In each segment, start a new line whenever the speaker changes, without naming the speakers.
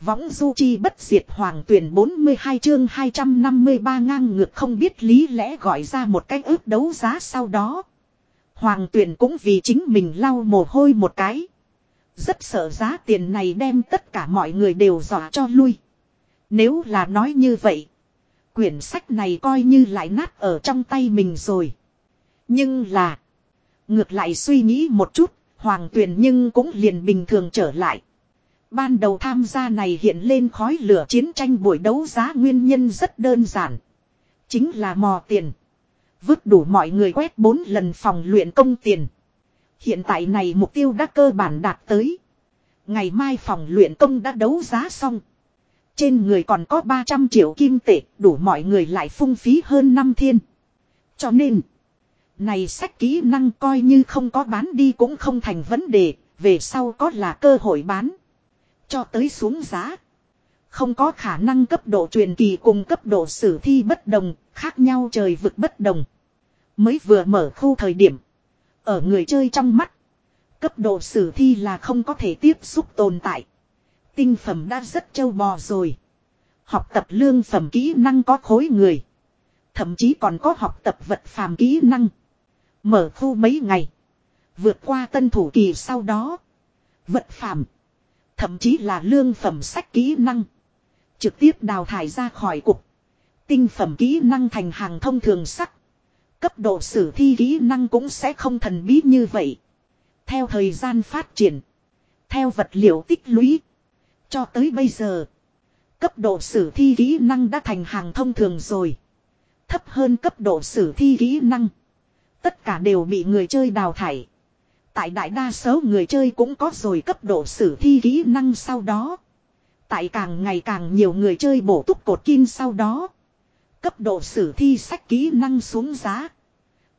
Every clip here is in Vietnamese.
Võng du chi bất diệt hoàng tuyển 42 chương 253 ngang ngược không biết lý lẽ gọi ra một cách ước đấu giá sau đó. Hoàng tuyển cũng vì chính mình lau mồ hôi một cái. Rất sợ giá tiền này đem tất cả mọi người đều dọa cho lui. Nếu là nói như vậy. Quyển sách này coi như lại nát ở trong tay mình rồi. Nhưng là. Ngược lại suy nghĩ một chút. Hoàng tuyển nhưng cũng liền bình thường trở lại. Ban đầu tham gia này hiện lên khói lửa chiến tranh buổi đấu giá nguyên nhân rất đơn giản. Chính là mò tiền. Vứt đủ mọi người quét 4 lần phòng luyện công tiền. Hiện tại này mục tiêu đã cơ bản đạt tới. Ngày mai phòng luyện công đã đấu giá xong. Trên người còn có 300 triệu kim tệ, đủ mọi người lại phung phí hơn năm thiên. Cho nên, này sách kỹ năng coi như không có bán đi cũng không thành vấn đề, về sau có là cơ hội bán. Cho tới xuống giá. Không có khả năng cấp độ truyền kỳ cùng cấp độ sử thi bất đồng, khác nhau trời vực bất đồng. Mới vừa mở khu thời điểm. Ở người chơi trong mắt. Cấp độ sử thi là không có thể tiếp xúc tồn tại. Tinh phẩm đã rất châu bò rồi. Học tập lương phẩm kỹ năng có khối người. Thậm chí còn có học tập vật phàm kỹ năng. Mở khu mấy ngày. Vượt qua tân thủ kỳ sau đó. Vật phàm. Thậm chí là lương phẩm sách kỹ năng. Trực tiếp đào thải ra khỏi cục. Tinh phẩm kỹ năng thành hàng thông thường sắc. Cấp độ sử thi kỹ năng cũng sẽ không thần bí như vậy. Theo thời gian phát triển. Theo vật liệu tích lũy. Cho tới bây giờ. Cấp độ sử thi kỹ năng đã thành hàng thông thường rồi. Thấp hơn cấp độ sử thi kỹ năng. Tất cả đều bị người chơi đào thải. Tại đại đa số người chơi cũng có rồi cấp độ sử thi kỹ năng sau đó. Tại càng ngày càng nhiều người chơi bổ túc cột kim sau đó. Cấp độ sử thi sách kỹ năng xuống giá.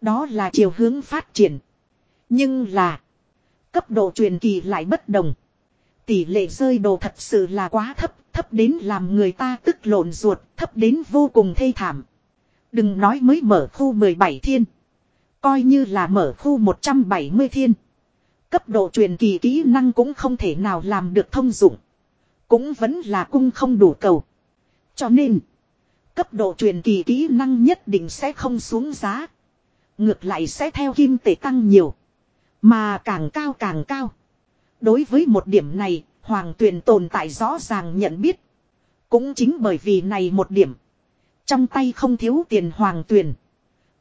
Đó là chiều hướng phát triển. Nhưng là. Cấp độ truyền kỳ lại bất đồng. Tỷ lệ rơi đồ thật sự là quá thấp. Thấp đến làm người ta tức lộn ruột. Thấp đến vô cùng thê thảm. Đừng nói mới mở khu 17 thiên. Coi như là mở khu 170 thiên. Cấp độ truyền kỳ kỹ năng cũng không thể nào làm được thông dụng. Cũng vẫn là cung không đủ cầu. Cho nên, cấp độ truyền kỳ kỹ năng nhất định sẽ không xuống giá. Ngược lại sẽ theo kim tệ tăng nhiều. Mà càng cao càng cao. Đối với một điểm này, Hoàng Tuyền tồn tại rõ ràng nhận biết. Cũng chính bởi vì này một điểm. Trong tay không thiếu tiền Hoàng Tuyền.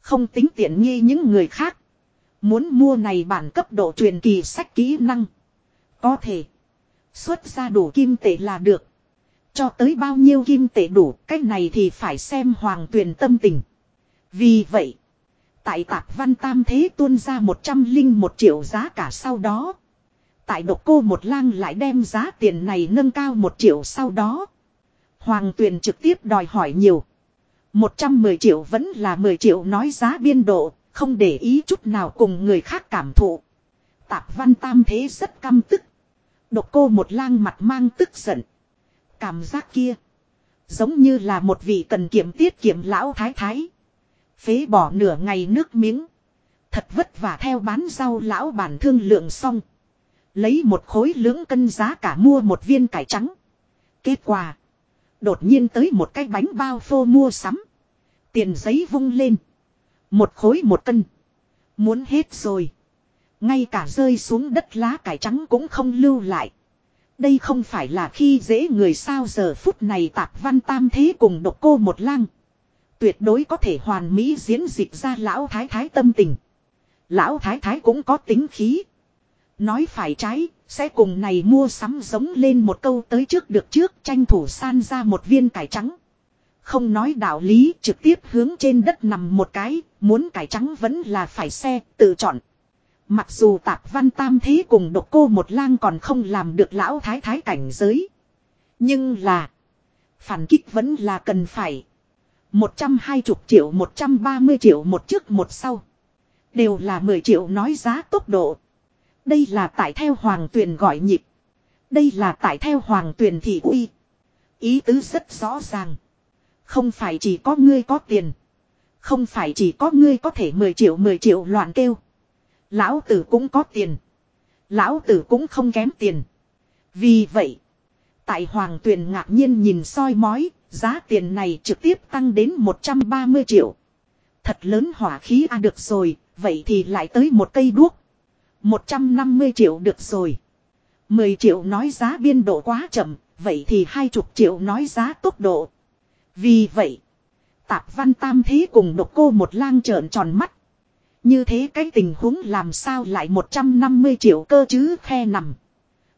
Không tính tiện nghi những người khác. Muốn mua này bản cấp độ truyền kỳ sách kỹ năng. Có thể. Xuất ra đủ kim tệ là được. Cho tới bao nhiêu kim tệ đủ, cách này thì phải xem hoàng tuyền tâm tình. Vì vậy, tại tạp văn tam thế tuôn ra một trăm linh một triệu giá cả sau đó. Tại độc cô một lang lại đem giá tiền này nâng cao một triệu sau đó. Hoàng tuyền trực tiếp đòi hỏi nhiều. 110 triệu vẫn là 10 triệu nói giá biên độ, không để ý chút nào cùng người khác cảm thụ. Tạp văn tam thế rất căm tức. Độc cô một lang mặt mang tức giận. Cảm giác kia. Giống như là một vị cần kiểm tiết kiểm lão thái thái. Phế bỏ nửa ngày nước miếng. Thật vất vả theo bán rau lão bản thương lượng xong. Lấy một khối lưỡng cân giá cả mua một viên cải trắng. Kết quả. Đột nhiên tới một cái bánh bao phô mua sắm. Tiền giấy vung lên. Một khối một cân. Muốn hết rồi. Ngay cả rơi xuống đất lá cải trắng cũng không lưu lại. Đây không phải là khi dễ người sao giờ phút này tạp văn tam thế cùng độc cô một lang. Tuyệt đối có thể hoàn mỹ diễn dịch ra lão thái thái tâm tình. Lão thái thái cũng có tính khí. Nói phải trái, sẽ cùng này mua sắm giống lên một câu tới trước được trước tranh thủ san ra một viên cải trắng. Không nói đạo lý trực tiếp hướng trên đất nằm một cái, muốn cải trắng vẫn là phải xe, tự chọn. Mặc dù tạp văn tam thế cùng độc cô một lang còn không làm được lão thái thái cảnh giới. Nhưng là. Phản kích vẫn là cần phải. một trăm hai 120 triệu một trăm ba mươi triệu một trước một sau. Đều là 10 triệu nói giá tốc độ. Đây là tại theo hoàng tuyền gọi nhịp. Đây là tại theo hoàng tuyền thị uy. Ý tứ rất rõ ràng. Không phải chỉ có ngươi có tiền. Không phải chỉ có ngươi có thể 10 triệu 10 triệu loạn kêu. Lão tử cũng có tiền. Lão tử cũng không kém tiền. Vì vậy. Tại Hoàng Tuyền ngạc nhiên nhìn soi mói, giá tiền này trực tiếp tăng đến 130 triệu. Thật lớn hỏa khí a được rồi, vậy thì lại tới một cây đuốc. 150 triệu được rồi. 10 triệu nói giá biên độ quá chậm, vậy thì hai chục triệu nói giá tốc độ. Vì vậy, tạp văn tam thế cùng độc cô một lang trợn tròn mắt. Như thế cái tình huống làm sao lại 150 triệu cơ chứ khe nằm.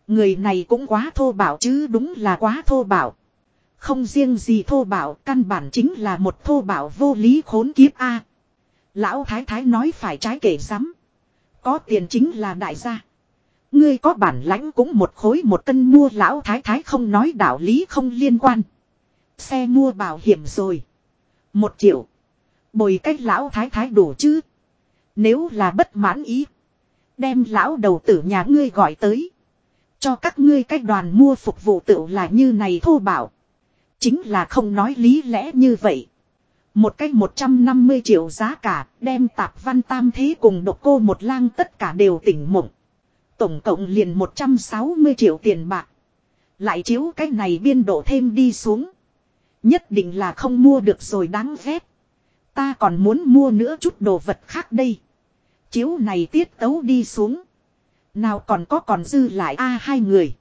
Người này cũng quá thô bảo chứ đúng là quá thô bảo. Không riêng gì thô bảo, căn bản chính là một thô bảo vô lý khốn kiếp A. Lão Thái Thái nói phải trái kể rắm. Có tiền chính là đại gia. Ngươi có bản lãnh cũng một khối một cân mua lão thái thái không nói đạo lý không liên quan. Xe mua bảo hiểm rồi. Một triệu. Bồi cách lão thái thái đủ chứ. Nếu là bất mãn ý. Đem lão đầu tử nhà ngươi gọi tới. Cho các ngươi cách đoàn mua phục vụ tựu là như này thô bảo. Chính là không nói lý lẽ như vậy. Một cách 150 triệu giá cả, đem tạp văn tam thế cùng độc cô một lang tất cả đều tỉnh mộng. Tổng cộng liền 160 triệu tiền bạc. Lại chiếu cái này biên độ thêm đi xuống. Nhất định là không mua được rồi đáng ghét. Ta còn muốn mua nữa chút đồ vật khác đây. Chiếu này tiết tấu đi xuống. Nào còn có còn dư lại a hai người.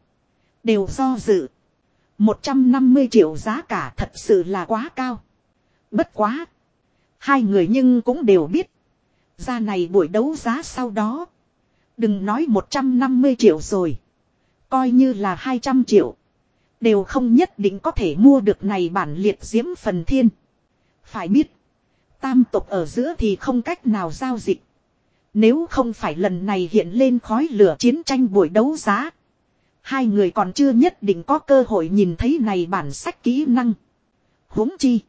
Đều do dự. 150 triệu giá cả thật sự là quá cao. Bất quá. Hai người nhưng cũng đều biết. Ra này buổi đấu giá sau đó. Đừng nói 150 triệu rồi. Coi như là 200 triệu. Đều không nhất định có thể mua được này bản liệt diễm phần thiên. Phải biết. Tam tục ở giữa thì không cách nào giao dịch. Nếu không phải lần này hiện lên khói lửa chiến tranh buổi đấu giá. Hai người còn chưa nhất định có cơ hội nhìn thấy này bản sách kỹ năng. huống chi.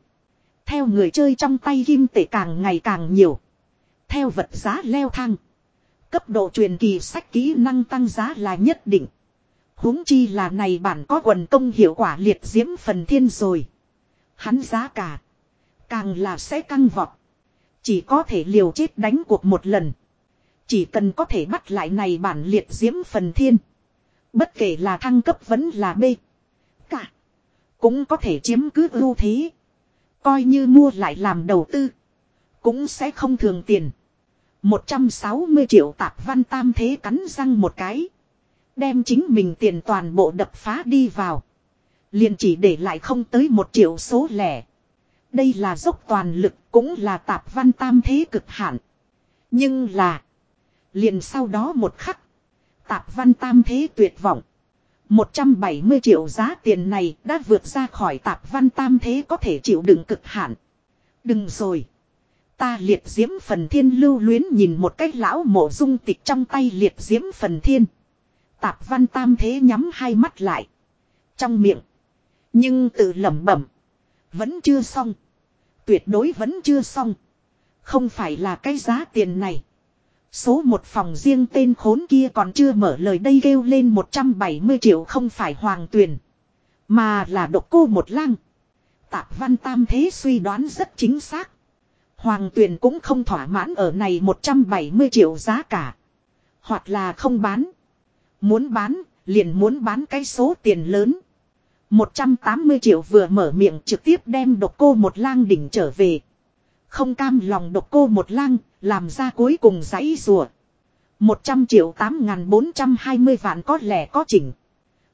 Theo người chơi trong tay kim tệ càng ngày càng nhiều. Theo vật giá leo thang. Cấp độ truyền kỳ sách kỹ năng tăng giá là nhất định. huống chi là này bản có quần công hiệu quả liệt diễm phần thiên rồi. Hắn giá cả. Càng là sẽ căng vọt. Chỉ có thể liều chết đánh cuộc một lần. Chỉ cần có thể bắt lại này bản liệt diễm phần thiên. Bất kể là thăng cấp vẫn là B. Cả. Cũng có thể chiếm cứ ưu thế. Coi như mua lại làm đầu tư. Cũng sẽ không thường tiền. 160 triệu tạp văn tam thế cắn răng một cái. Đem chính mình tiền toàn bộ đập phá đi vào. Liền chỉ để lại không tới một triệu số lẻ. Đây là dốc toàn lực cũng là tạp văn tam thế cực hạn. Nhưng là. Liền sau đó một khắc. Tạp văn tam thế tuyệt vọng. 170 triệu giá tiền này đã vượt ra khỏi tạp văn tam thế có thể chịu đựng cực hạn. Đừng rồi. Ta liệt diễm phần thiên lưu luyến nhìn một cái lão mộ dung tịch trong tay liệt diễm phần thiên. Tạp văn tam thế nhắm hai mắt lại. Trong miệng. Nhưng tự lẩm bẩm. Vẫn chưa xong. Tuyệt đối vẫn chưa xong. Không phải là cái giá tiền này. Số một phòng riêng tên khốn kia còn chưa mở lời đây kêu lên 170 triệu không phải hoàng tuyền. Mà là độc cô một lang. Tạp văn tam thế suy đoán rất chính xác. Hoàng tuyền cũng không thỏa mãn ở này 170 triệu giá cả. Hoặc là không bán. Muốn bán, liền muốn bán cái số tiền lớn. 180 triệu vừa mở miệng trực tiếp đem độc cô một lang đỉnh trở về. Không cam lòng độc cô một lang, làm ra cuối cùng giấy rùa. 100 triệu 8.420 vạn có lẻ có chỉnh.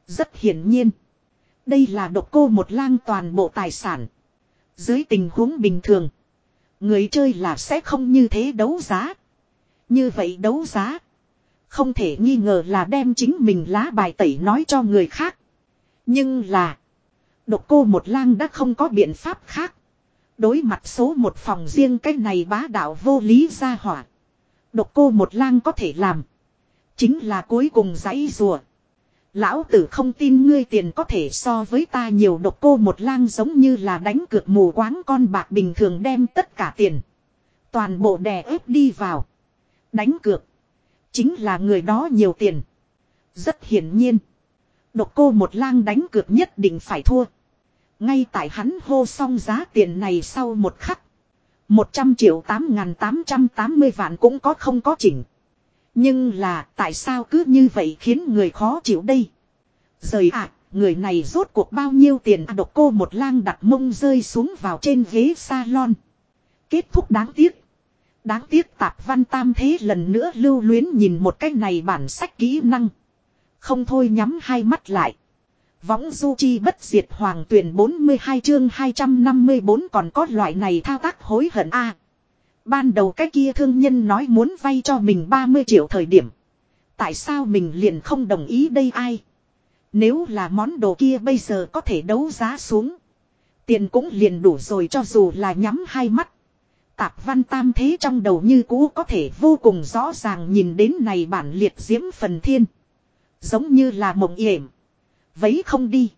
Rất hiển nhiên. Đây là độc cô một lang toàn bộ tài sản. Dưới tình huống bình thường. Người chơi là sẽ không như thế đấu giá. Như vậy đấu giá. Không thể nghi ngờ là đem chính mình lá bài tẩy nói cho người khác. Nhưng là. Độc cô một lang đã không có biện pháp khác. Đối mặt số một phòng riêng cái này bá đạo vô lý ra hỏa. Độc cô một lang có thể làm. Chính là cuối cùng giấy rùa. Lão tử không tin ngươi tiền có thể so với ta nhiều độc cô một lang giống như là đánh cược mù quáng con bạc bình thường đem tất cả tiền. Toàn bộ đè ép đi vào. Đánh cược. Chính là người đó nhiều tiền. Rất hiển nhiên. Độc cô một lang đánh cược nhất định phải thua. Ngay tại hắn hô xong giá tiền này sau một khắc. 100 triệu 8.880 vạn cũng có không có chỉnh. Nhưng là tại sao cứ như vậy khiến người khó chịu đây. Rời ạ, người này rốt cuộc bao nhiêu tiền à, độc cô một lang đặt mông rơi xuống vào trên ghế salon. Kết thúc đáng tiếc. Đáng tiếc tạp văn tam thế lần nữa lưu luyến nhìn một cái này bản sách kỹ năng. Không thôi nhắm hai mắt lại. Võng du chi bất diệt hoàng tuyển 42 chương 254 còn có loại này thao tác hối hận a Ban đầu cái kia thương nhân nói muốn vay cho mình 30 triệu thời điểm. Tại sao mình liền không đồng ý đây ai? Nếu là món đồ kia bây giờ có thể đấu giá xuống. Tiền cũng liền đủ rồi cho dù là nhắm hai mắt. Tạp văn tam thế trong đầu như cũ có thể vô cùng rõ ràng nhìn đến này bản liệt diễm phần thiên. Giống như là mộng yểm. Vấy không đi.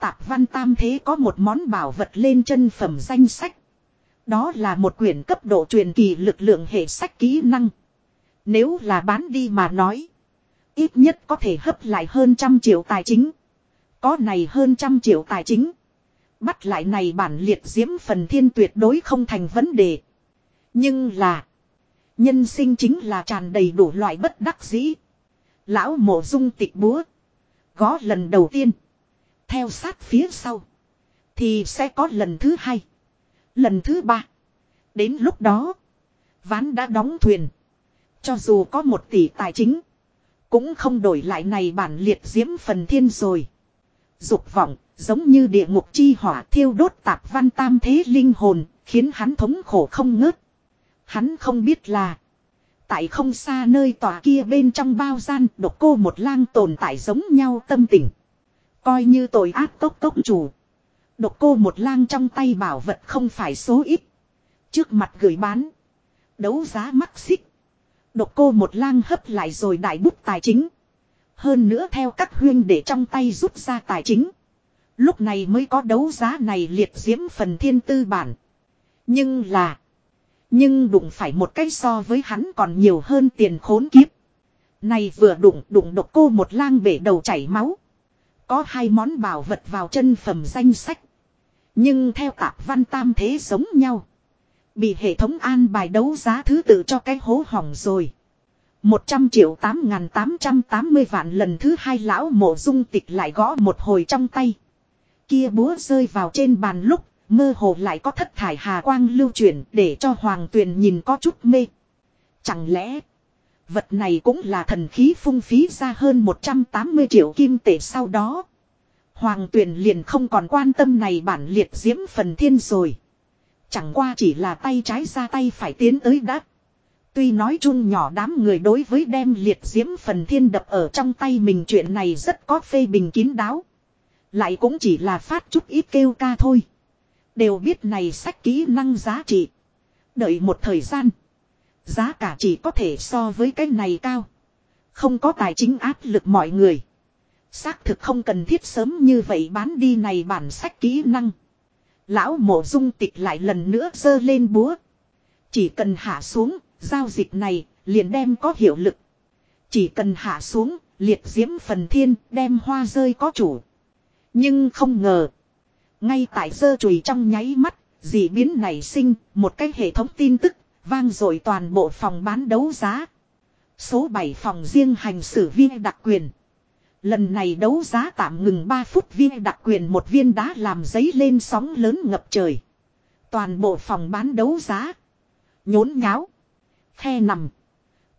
Tạp văn tam thế có một món bảo vật lên chân phẩm danh sách. Đó là một quyển cấp độ truyền kỳ lực lượng hệ sách kỹ năng. Nếu là bán đi mà nói. Ít nhất có thể hấp lại hơn trăm triệu tài chính. Có này hơn trăm triệu tài chính. Bắt lại này bản liệt diễm phần thiên tuyệt đối không thành vấn đề. Nhưng là. Nhân sinh chính là tràn đầy đủ loại bất đắc dĩ. Lão mộ dung tịch búa. Gó lần đầu tiên. Theo sát phía sau. Thì sẽ có lần thứ hai. Lần thứ ba. Đến lúc đó. Ván đã đóng thuyền. Cho dù có một tỷ tài chính. Cũng không đổi lại này bản liệt diễm phần thiên rồi. Dục vọng, giống như địa ngục chi hỏa thiêu đốt tạp văn tam thế linh hồn, khiến hắn thống khổ không ngớt. Hắn không biết là. Tại không xa nơi tòa kia bên trong bao gian, độc cô một lang tồn tại giống nhau tâm tình. Coi như tội ác tốc tốc chủ. Độc cô một lang trong tay bảo vật không phải số ít. Trước mặt gửi bán. Đấu giá mắc xích. Độc cô một lang hấp lại rồi đại bút tài chính. Hơn nữa theo các huyên để trong tay rút ra tài chính. Lúc này mới có đấu giá này liệt diễm phần thiên tư bản. Nhưng là. Nhưng đụng phải một cái so với hắn còn nhiều hơn tiền khốn kiếp. Này vừa đụng đụng độc cô một lang bể đầu chảy máu. Có hai món bảo vật vào chân phẩm danh sách. Nhưng theo tạp văn tam thế giống nhau. Bị hệ thống an bài đấu giá thứ tự cho cái hố hỏng rồi. 100 triệu 8.880 vạn lần thứ hai lão mộ dung tịch lại gõ một hồi trong tay. Kia búa rơi vào trên bàn lúc, mơ hồ lại có thất thải hà quang lưu chuyển để cho hoàng tuyền nhìn có chút mê. Chẳng lẽ, vật này cũng là thần khí phung phí ra hơn 180 triệu kim tệ sau đó. Hoàng tuyền liền không còn quan tâm này bản liệt diễm phần thiên rồi. Chẳng qua chỉ là tay trái ra tay phải tiến tới đắt. Tuy nói chung nhỏ đám người đối với đem liệt diễm phần thiên đập ở trong tay mình chuyện này rất có phê bình kín đáo. Lại cũng chỉ là phát chút ít kêu ca thôi. Đều biết này sách kỹ năng giá trị. Đợi một thời gian. Giá cả chỉ có thể so với cái này cao. Không có tài chính áp lực mọi người. Xác thực không cần thiết sớm như vậy bán đi này bản sách kỹ năng. Lão mộ dung tịch lại lần nữa giơ lên búa. Chỉ cần hạ xuống, giao dịch này, liền đem có hiệu lực. Chỉ cần hạ xuống, liệt diễm phần thiên, đem hoa rơi có chủ. Nhưng không ngờ. Ngay tại sơ chùi trong nháy mắt, dị biến nảy sinh, một cái hệ thống tin tức, vang dội toàn bộ phòng bán đấu giá. Số 7 phòng riêng hành xử viên đặc quyền. Lần này đấu giá tạm ngừng 3 phút viên đặc quyền một viên đá làm giấy lên sóng lớn ngập trời. Toàn bộ phòng bán đấu giá. Nhốn nháo. Khe nằm.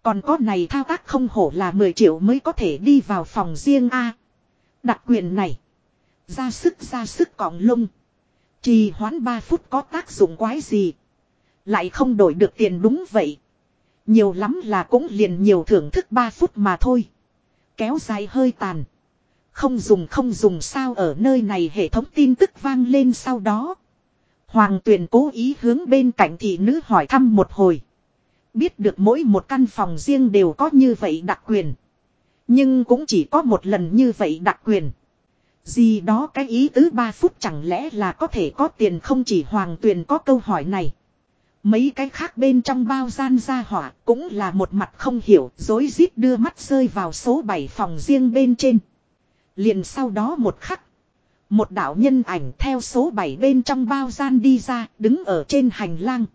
Còn có này thao tác không hổ là 10 triệu mới có thể đi vào phòng riêng A. Đặc quyền này. Ra sức ra sức cọng lông. Trì hoãn 3 phút có tác dụng quái gì. Lại không đổi được tiền đúng vậy. Nhiều lắm là cũng liền nhiều thưởng thức 3 phút mà thôi. Kéo dài hơi tàn. Không dùng không dùng sao ở nơi này hệ thống tin tức vang lên sau đó. Hoàng tuyền cố ý hướng bên cạnh thị nữ hỏi thăm một hồi. Biết được mỗi một căn phòng riêng đều có như vậy đặc quyền. Nhưng cũng chỉ có một lần như vậy đặc quyền. Gì đó cái ý tứ 3 phút chẳng lẽ là có thể có tiền không chỉ hoàng tuyền có câu hỏi này. Mấy cái khác bên trong bao gian ra hỏa cũng là một mặt không hiểu dối rít đưa mắt rơi vào số 7 phòng riêng bên trên. Liền sau đó một khắc. Một đạo nhân ảnh theo số 7 bên trong bao gian đi ra đứng ở trên hành lang.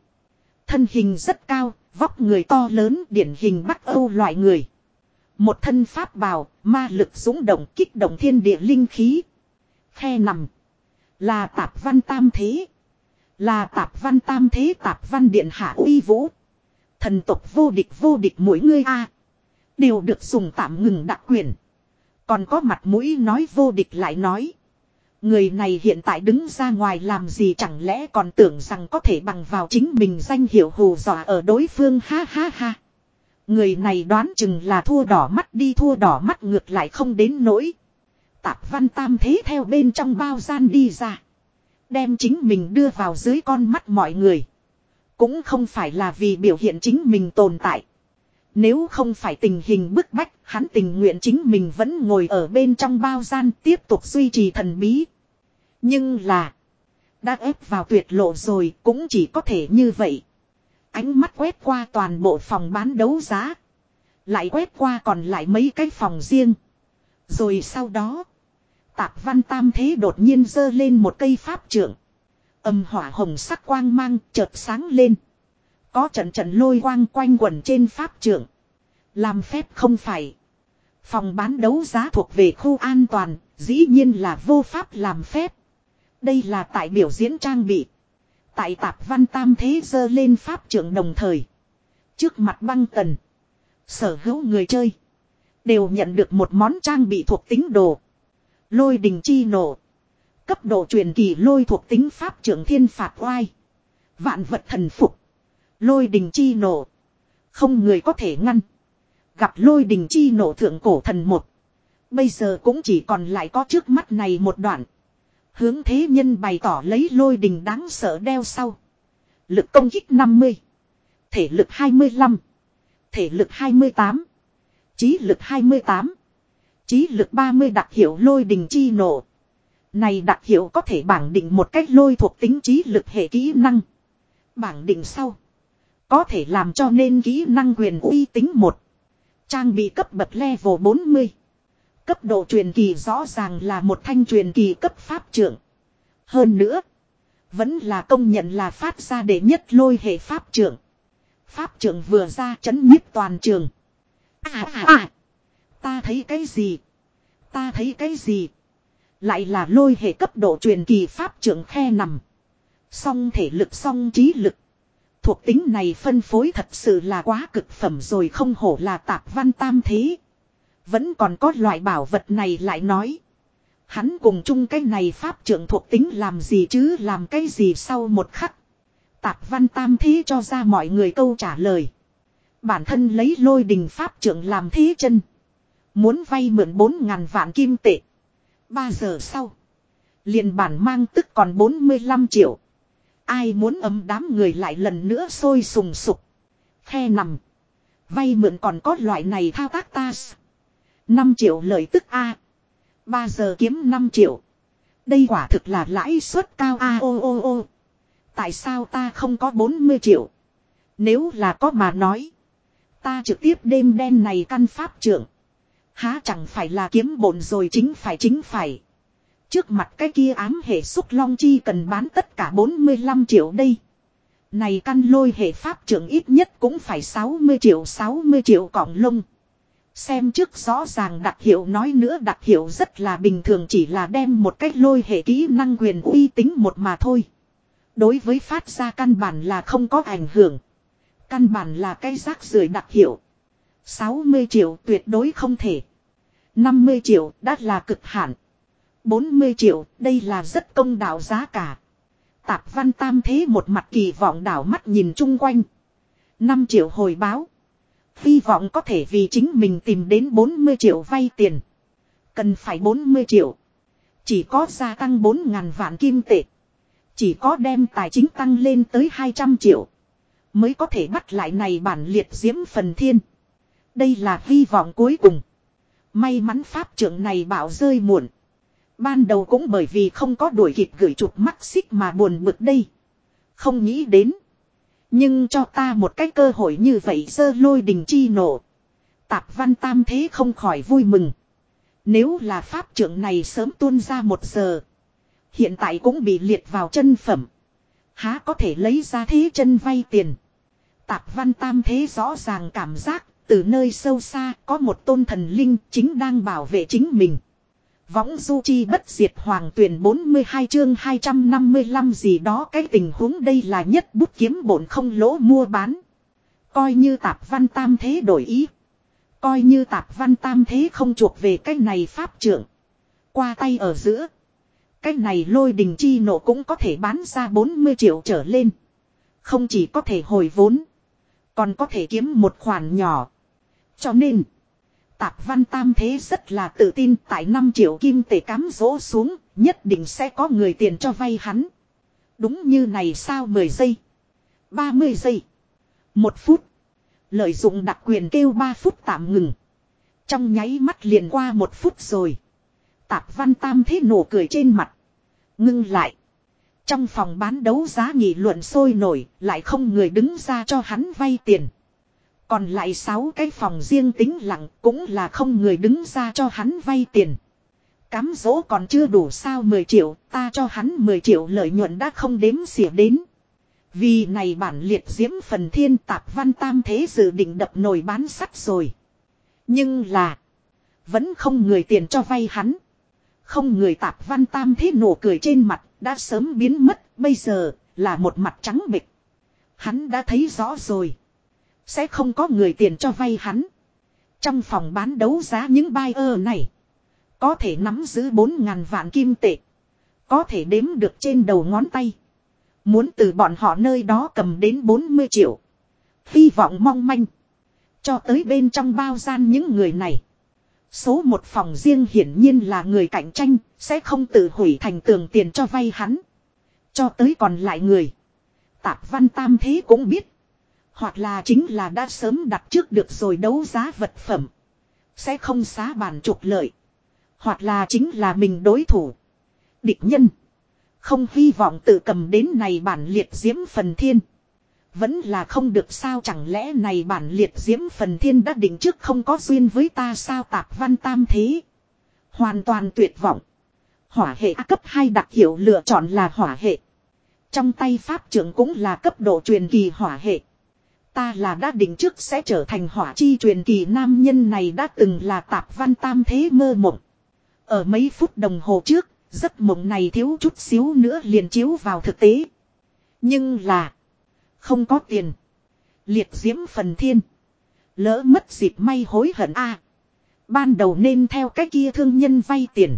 Thân hình rất cao, vóc người to lớn điển hình Bắc Âu loại người. Một thân pháp bào, ma lực dũng động kích động thiên địa linh khí. Khe nằm. Là tạp văn tam thế. Là tạp văn tam thế tạp văn điện hạ uy vũ. Thần tộc vô địch vô địch mỗi người a Đều được dùng tạm ngừng đặc quyền. Còn có mặt mũi nói vô địch lại nói. Người này hiện tại đứng ra ngoài làm gì chẳng lẽ còn tưởng rằng có thể bằng vào chính mình danh hiệu hù dọa ở đối phương ha ha ha. Người này đoán chừng là thua đỏ mắt đi thua đỏ mắt ngược lại không đến nỗi. Tạp văn tam thế theo bên trong bao gian đi ra. Đem chính mình đưa vào dưới con mắt mọi người. Cũng không phải là vì biểu hiện chính mình tồn tại. Nếu không phải tình hình bức bách, hắn tình nguyện chính mình vẫn ngồi ở bên trong bao gian tiếp tục duy trì thần bí. Nhưng là, đã ép vào tuyệt lộ rồi cũng chỉ có thể như vậy. Ánh mắt quét qua toàn bộ phòng bán đấu giá. Lại quét qua còn lại mấy cái phòng riêng. Rồi sau đó, tạp văn tam thế đột nhiên dơ lên một cây pháp trưởng. Âm hỏa hồng sắc quang mang chợt sáng lên. Có trận trận lôi quang quanh quẩn trên pháp trưởng. Làm phép không phải. Phòng bán đấu giá thuộc về khu an toàn, dĩ nhiên là vô pháp làm phép. Đây là tại biểu diễn trang bị. Tại tạp văn tam thế dơ lên pháp trưởng đồng thời. Trước mặt băng tần. Sở hữu người chơi. Đều nhận được một món trang bị thuộc tính đồ. Lôi đình chi nổ. Cấp độ truyền kỳ lôi thuộc tính pháp trưởng thiên phạt oai. Vạn vật thần phục. Lôi đình chi nổ. Không người có thể ngăn. Gặp lôi đình chi nổ thượng cổ thần một. Bây giờ cũng chỉ còn lại có trước mắt này một đoạn. Hướng thế nhân bày tỏ lấy lôi đình đáng sợ đeo sau. Lực công kích 50. Thể lực 25. Thể lực 28. Trí lực 28. Trí lực 30 đặc hiệu lôi đình chi nổ. Này đặc hiệu có thể bảng định một cách lôi thuộc tính trí lực hệ kỹ năng. Bảng định sau. Có thể làm cho nên kỹ năng quyền uy tính một. Trang bị cấp bậc level 40. Cấp độ truyền kỳ rõ ràng là một thanh truyền kỳ cấp pháp trưởng. Hơn nữa. Vẫn là công nhận là phát ra để nhất lôi hệ pháp trưởng. Pháp trưởng vừa ra chấn nhiếp toàn trường. À à à. Ta thấy cái gì? Ta thấy cái gì? Lại là lôi hệ cấp độ truyền kỳ pháp trưởng khe nằm. Song thể lực, song trí lực. Thuộc tính này phân phối thật sự là quá cực phẩm rồi không hổ là tạp văn tam thế. Vẫn còn có loại bảo vật này lại nói. Hắn cùng chung cái này pháp trưởng thuộc tính làm gì chứ, làm cái gì sau một khắc. Tạp văn tam thế cho ra mọi người câu trả lời. Bản thân lấy lôi đình pháp trưởng làm thế chân. Muốn vay mượn bốn ngàn vạn kim tệ. Ba giờ sau. liền bản mang tức còn 45 triệu. Ai muốn ấm đám người lại lần nữa sôi sùng sục. Khe nằm. Vay mượn còn có loại này thao tác ta. 5 triệu lợi tức A. 3 giờ kiếm 5 triệu. Đây quả thực là lãi suất cao A ô ô ô. Tại sao ta không có 40 triệu? Nếu là có mà nói. Ta trực tiếp đêm đen này căn pháp trưởng. Há chẳng phải là kiếm bổn rồi chính phải chính phải. Trước mặt cái kia ám hệ xúc long chi cần bán tất cả 45 triệu đây. Này căn lôi hệ pháp trưởng ít nhất cũng phải 60 triệu 60 triệu cọng lông. Xem trước rõ ràng đặc hiệu nói nữa đặc hiệu rất là bình thường chỉ là đem một cách lôi hệ kỹ năng quyền uy tín một mà thôi. Đối với phát ra căn bản là không có ảnh hưởng. Căn bản là cái rác rưởi đặc hiệu. 60 triệu tuyệt đối không thể. 50 triệu đã là cực hạn. 40 triệu, đây là rất công đạo giá cả. Tạp văn tam thế một mặt kỳ vọng đảo mắt nhìn chung quanh. 5 triệu hồi báo. Hy vọng có thể vì chính mình tìm đến 40 triệu vay tiền. Cần phải 40 triệu. Chỉ có gia tăng 4 ngàn vạn kim tệ. Chỉ có đem tài chính tăng lên tới 200 triệu. Mới có thể bắt lại này bản liệt diễm phần thiên. Đây là hy vọng cuối cùng. May mắn pháp trưởng này bảo rơi muộn. Ban đầu cũng bởi vì không có đuổi kịp gửi chụp mắt xích mà buồn bực đây. Không nghĩ đến. Nhưng cho ta một cái cơ hội như vậy sơ lôi đình chi nổ. Tạp văn tam thế không khỏi vui mừng. Nếu là pháp trưởng này sớm tuôn ra một giờ. Hiện tại cũng bị liệt vào chân phẩm. Há có thể lấy ra thế chân vay tiền. Tạp văn tam thế rõ ràng cảm giác, Từ nơi sâu xa có một tôn thần linh chính đang bảo vệ chính mình. Võng du chi bất diệt hoàng tuyển 42 chương 255 gì đó, cái tình huống đây là nhất bút kiếm bổn không lỗ mua bán. Coi như tạp văn tam thế đổi ý. Coi như tạp văn tam thế không chuộc về cái này pháp trưởng. Qua tay ở giữa. Cái này lôi đình chi nộ cũng có thể bán ra 40 triệu trở lên. Không chỉ có thể hồi vốn. Còn có thể kiếm một khoản nhỏ. Cho nên. Tạp văn tam thế rất là tự tin tại 5 triệu kim tệ cám dỗ xuống. Nhất định sẽ có người tiền cho vay hắn. Đúng như này sao 10 giây. 30 giây. Một phút. Lợi dụng đặc quyền kêu 3 phút tạm ngừng. Trong nháy mắt liền qua một phút rồi. Tạp văn tam thế nổ cười trên mặt. Ngưng lại. Trong phòng bán đấu giá nghị luận sôi nổi, lại không người đứng ra cho hắn vay tiền. Còn lại 6 cái phòng riêng tính lặng cũng là không người đứng ra cho hắn vay tiền. Cám dỗ còn chưa đủ sao 10 triệu, ta cho hắn 10 triệu lợi nhuận đã không đếm xỉa đến. Vì này bản liệt diễm phần thiên tạp văn tam thế dự định đập nồi bán sắt rồi. Nhưng là, vẫn không người tiền cho vay hắn. Không người tạp văn tam thế nổ cười trên mặt, đã sớm biến mất, bây giờ, là một mặt trắng bịch. Hắn đã thấy rõ rồi. Sẽ không có người tiền cho vay hắn. Trong phòng bán đấu giá những buyer này, có thể nắm giữ 4.000 vạn kim tệ. Có thể đếm được trên đầu ngón tay. Muốn từ bọn họ nơi đó cầm đến 40 triệu. Hy vọng mong manh. Cho tới bên trong bao gian những người này. Số một phòng riêng hiển nhiên là người cạnh tranh, sẽ không tự hủy thành tường tiền cho vay hắn. Cho tới còn lại người. Tạp văn tam thế cũng biết. Hoặc là chính là đã sớm đặt trước được rồi đấu giá vật phẩm. Sẽ không xá bàn trục lợi. Hoặc là chính là mình đối thủ. Địch nhân. Không hy vọng tự cầm đến này bản liệt diễm phần thiên. Vẫn là không được sao chẳng lẽ này bản liệt diễm phần thiên đã định trước không có duyên với ta sao tạp văn tam thế. Hoàn toàn tuyệt vọng. Hỏa hệ A cấp 2 đặc hiệu lựa chọn là hỏa hệ. Trong tay pháp trưởng cũng là cấp độ truyền kỳ hỏa hệ. Ta là đã định trước sẽ trở thành hỏa chi truyền kỳ nam nhân này đã từng là tạp văn tam thế mơ mộng. Ở mấy phút đồng hồ trước, giấc mộng này thiếu chút xíu nữa liền chiếu vào thực tế. Nhưng là không có tiền. Liệt diễm phần thiên. Lỡ mất dịp may hối hận a Ban đầu nên theo cái kia thương nhân vay tiền.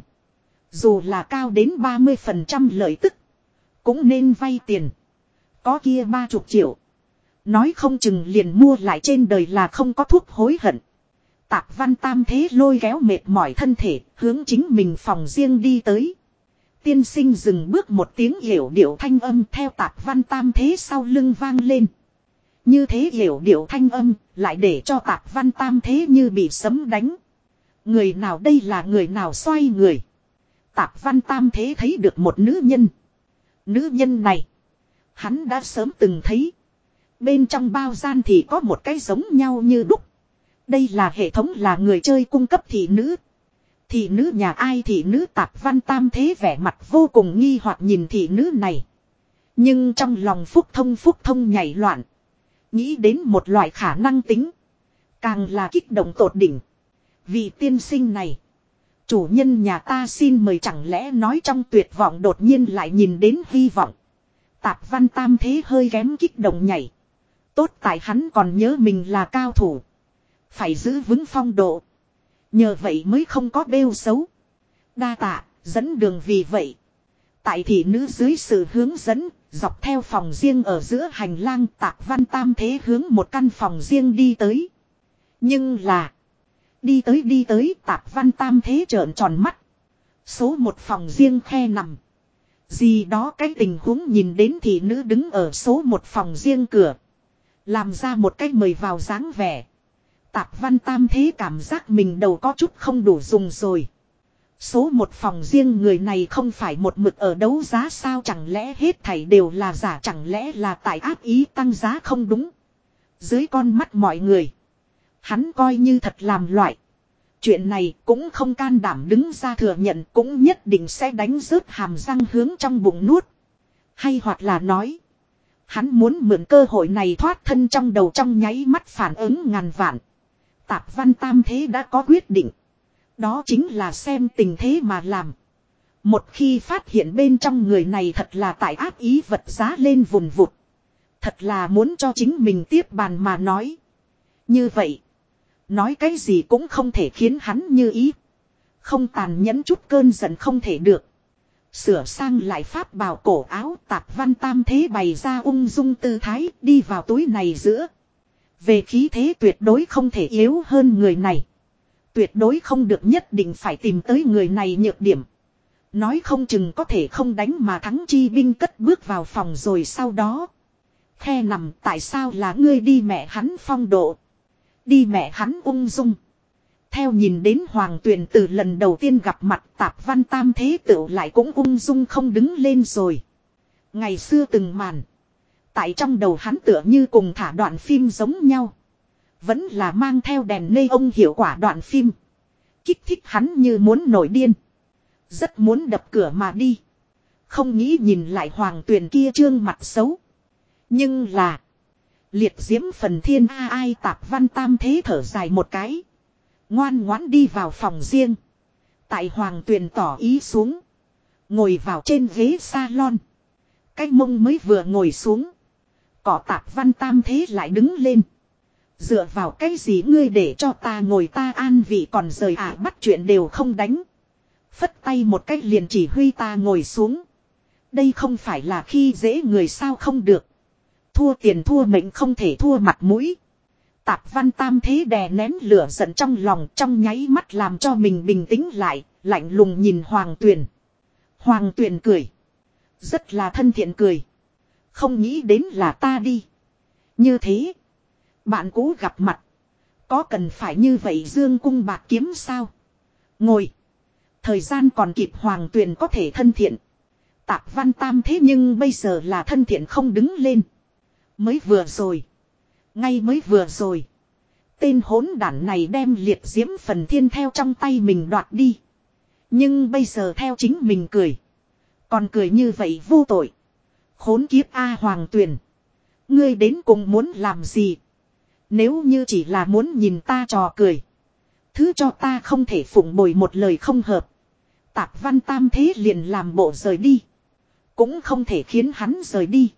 Dù là cao đến 30% lợi tức. Cũng nên vay tiền. Có kia ba chục triệu. Nói không chừng liền mua lại trên đời là không có thuốc hối hận. Tạp văn tam thế lôi kéo mệt mỏi thân thể, hướng chính mình phòng riêng đi tới. Tiên sinh dừng bước một tiếng hiểu điệu thanh âm theo tạp văn tam thế sau lưng vang lên. Như thế hiểu điệu thanh âm, lại để cho tạp văn tam thế như bị sấm đánh. Người nào đây là người nào xoay người. Tạp văn tam thế thấy được một nữ nhân. Nữ nhân này, hắn đã sớm từng thấy. Bên trong bao gian thì có một cái giống nhau như đúc. Đây là hệ thống là người chơi cung cấp thị nữ. Thị nữ nhà ai thị nữ tạp văn tam thế vẻ mặt vô cùng nghi hoặc nhìn thị nữ này. Nhưng trong lòng phúc thông phúc thông nhảy loạn. Nghĩ đến một loại khả năng tính. Càng là kích động tột đỉnh. Vì tiên sinh này. Chủ nhân nhà ta xin mời chẳng lẽ nói trong tuyệt vọng đột nhiên lại nhìn đến hy vọng. Tạp văn tam thế hơi kém kích động nhảy. Tốt tại hắn còn nhớ mình là cao thủ. Phải giữ vững phong độ. Nhờ vậy mới không có bêu xấu. Đa tạ, dẫn đường vì vậy. Tại thị nữ dưới sự hướng dẫn, dọc theo phòng riêng ở giữa hành lang tạc văn tam thế hướng một căn phòng riêng đi tới. Nhưng là... Đi tới đi tới tạc văn tam thế trợn tròn mắt. Số một phòng riêng khe nằm. Gì đó cái tình huống nhìn đến thị nữ đứng ở số một phòng riêng cửa. Làm ra một cách mời vào dáng vẻ. Tạp văn tam thế cảm giác mình đầu có chút không đủ dùng rồi. Số một phòng riêng người này không phải một mực ở đấu giá sao chẳng lẽ hết thảy đều là giả, chẳng lẽ là tại áp ý tăng giá không đúng. Dưới con mắt mọi người. Hắn coi như thật làm loại. Chuyện này cũng không can đảm đứng ra thừa nhận, cũng nhất định sẽ đánh rớt hàm răng hướng trong bụng nuốt. Hay hoặc là nói. Hắn muốn mượn cơ hội này thoát thân trong đầu trong nháy mắt phản ứng ngàn vạn. Tạp văn tam thế đã có quyết định. Đó chính là xem tình thế mà làm. Một khi phát hiện bên trong người này thật là tại áp ý vật giá lên vùng vụt. Thật là muốn cho chính mình tiếp bàn mà nói. Như vậy. Nói cái gì cũng không thể khiến hắn như ý. Không tàn nhẫn chút cơn giận không thể được. Sửa sang lại pháp bào cổ áo tạp văn tam thế bày ra ung dung tư thái, đi vào túi này giữa. Về khí thế tuyệt đối không thể yếu hơn người này. Tuyệt đối không được nhất định phải tìm tới người này nhược điểm. Nói không chừng có thể không đánh mà thắng chi binh cất bước vào phòng rồi sau đó. Khe nằm, tại sao là ngươi đi mẹ hắn phong độ. Đi mẹ hắn ung dung. Theo nhìn đến hoàng tuyền từ lần đầu tiên gặp mặt, tạp văn tam thế tựu lại cũng ung dung không đứng lên rồi. Ngày xưa từng màn. Tại trong đầu hắn tựa như cùng thả đoạn phim giống nhau. Vẫn là mang theo đèn nê ông hiệu quả đoạn phim. Kích thích hắn như muốn nổi điên. Rất muốn đập cửa mà đi. Không nghĩ nhìn lại hoàng tuyền kia trương mặt xấu. Nhưng là. Liệt diễm phần thiên a ai tạp văn tam thế thở dài một cái. Ngoan ngoãn đi vào phòng riêng. Tại hoàng tuyền tỏ ý xuống. Ngồi vào trên ghế salon. Cái mông mới vừa ngồi xuống. Cỏ tạp văn tam thế lại đứng lên. Dựa vào cái gì ngươi để cho ta ngồi ta an vị còn rời ả bắt chuyện đều không đánh. Phất tay một cách liền chỉ huy ta ngồi xuống. Đây không phải là khi dễ người sao không được. Thua tiền thua mệnh không thể thua mặt mũi. Tạp văn tam thế đè nén lửa giận trong lòng trong nháy mắt làm cho mình bình tĩnh lại, lạnh lùng nhìn Hoàng Tuyền. Hoàng Tuyền cười. Rất là thân thiện cười. Không nghĩ đến là ta đi. Như thế. Bạn cũ gặp mặt. Có cần phải như vậy dương cung bạc kiếm sao? Ngồi. Thời gian còn kịp Hoàng Tuyền có thể thân thiện. Tạp văn tam thế nhưng bây giờ là thân thiện không đứng lên. Mới vừa rồi. Ngay mới vừa rồi. Tên hỗn đản này đem liệt diễm phần thiên theo trong tay mình đoạt đi. Nhưng bây giờ theo chính mình cười. Còn cười như vậy vô tội. Khốn kiếp A Hoàng Tuyền. Ngươi đến cùng muốn làm gì? Nếu như chỉ là muốn nhìn ta trò cười. Thứ cho ta không thể phụng bồi một lời không hợp. Tạp văn tam thế liền làm bộ rời đi. Cũng không thể khiến hắn rời đi.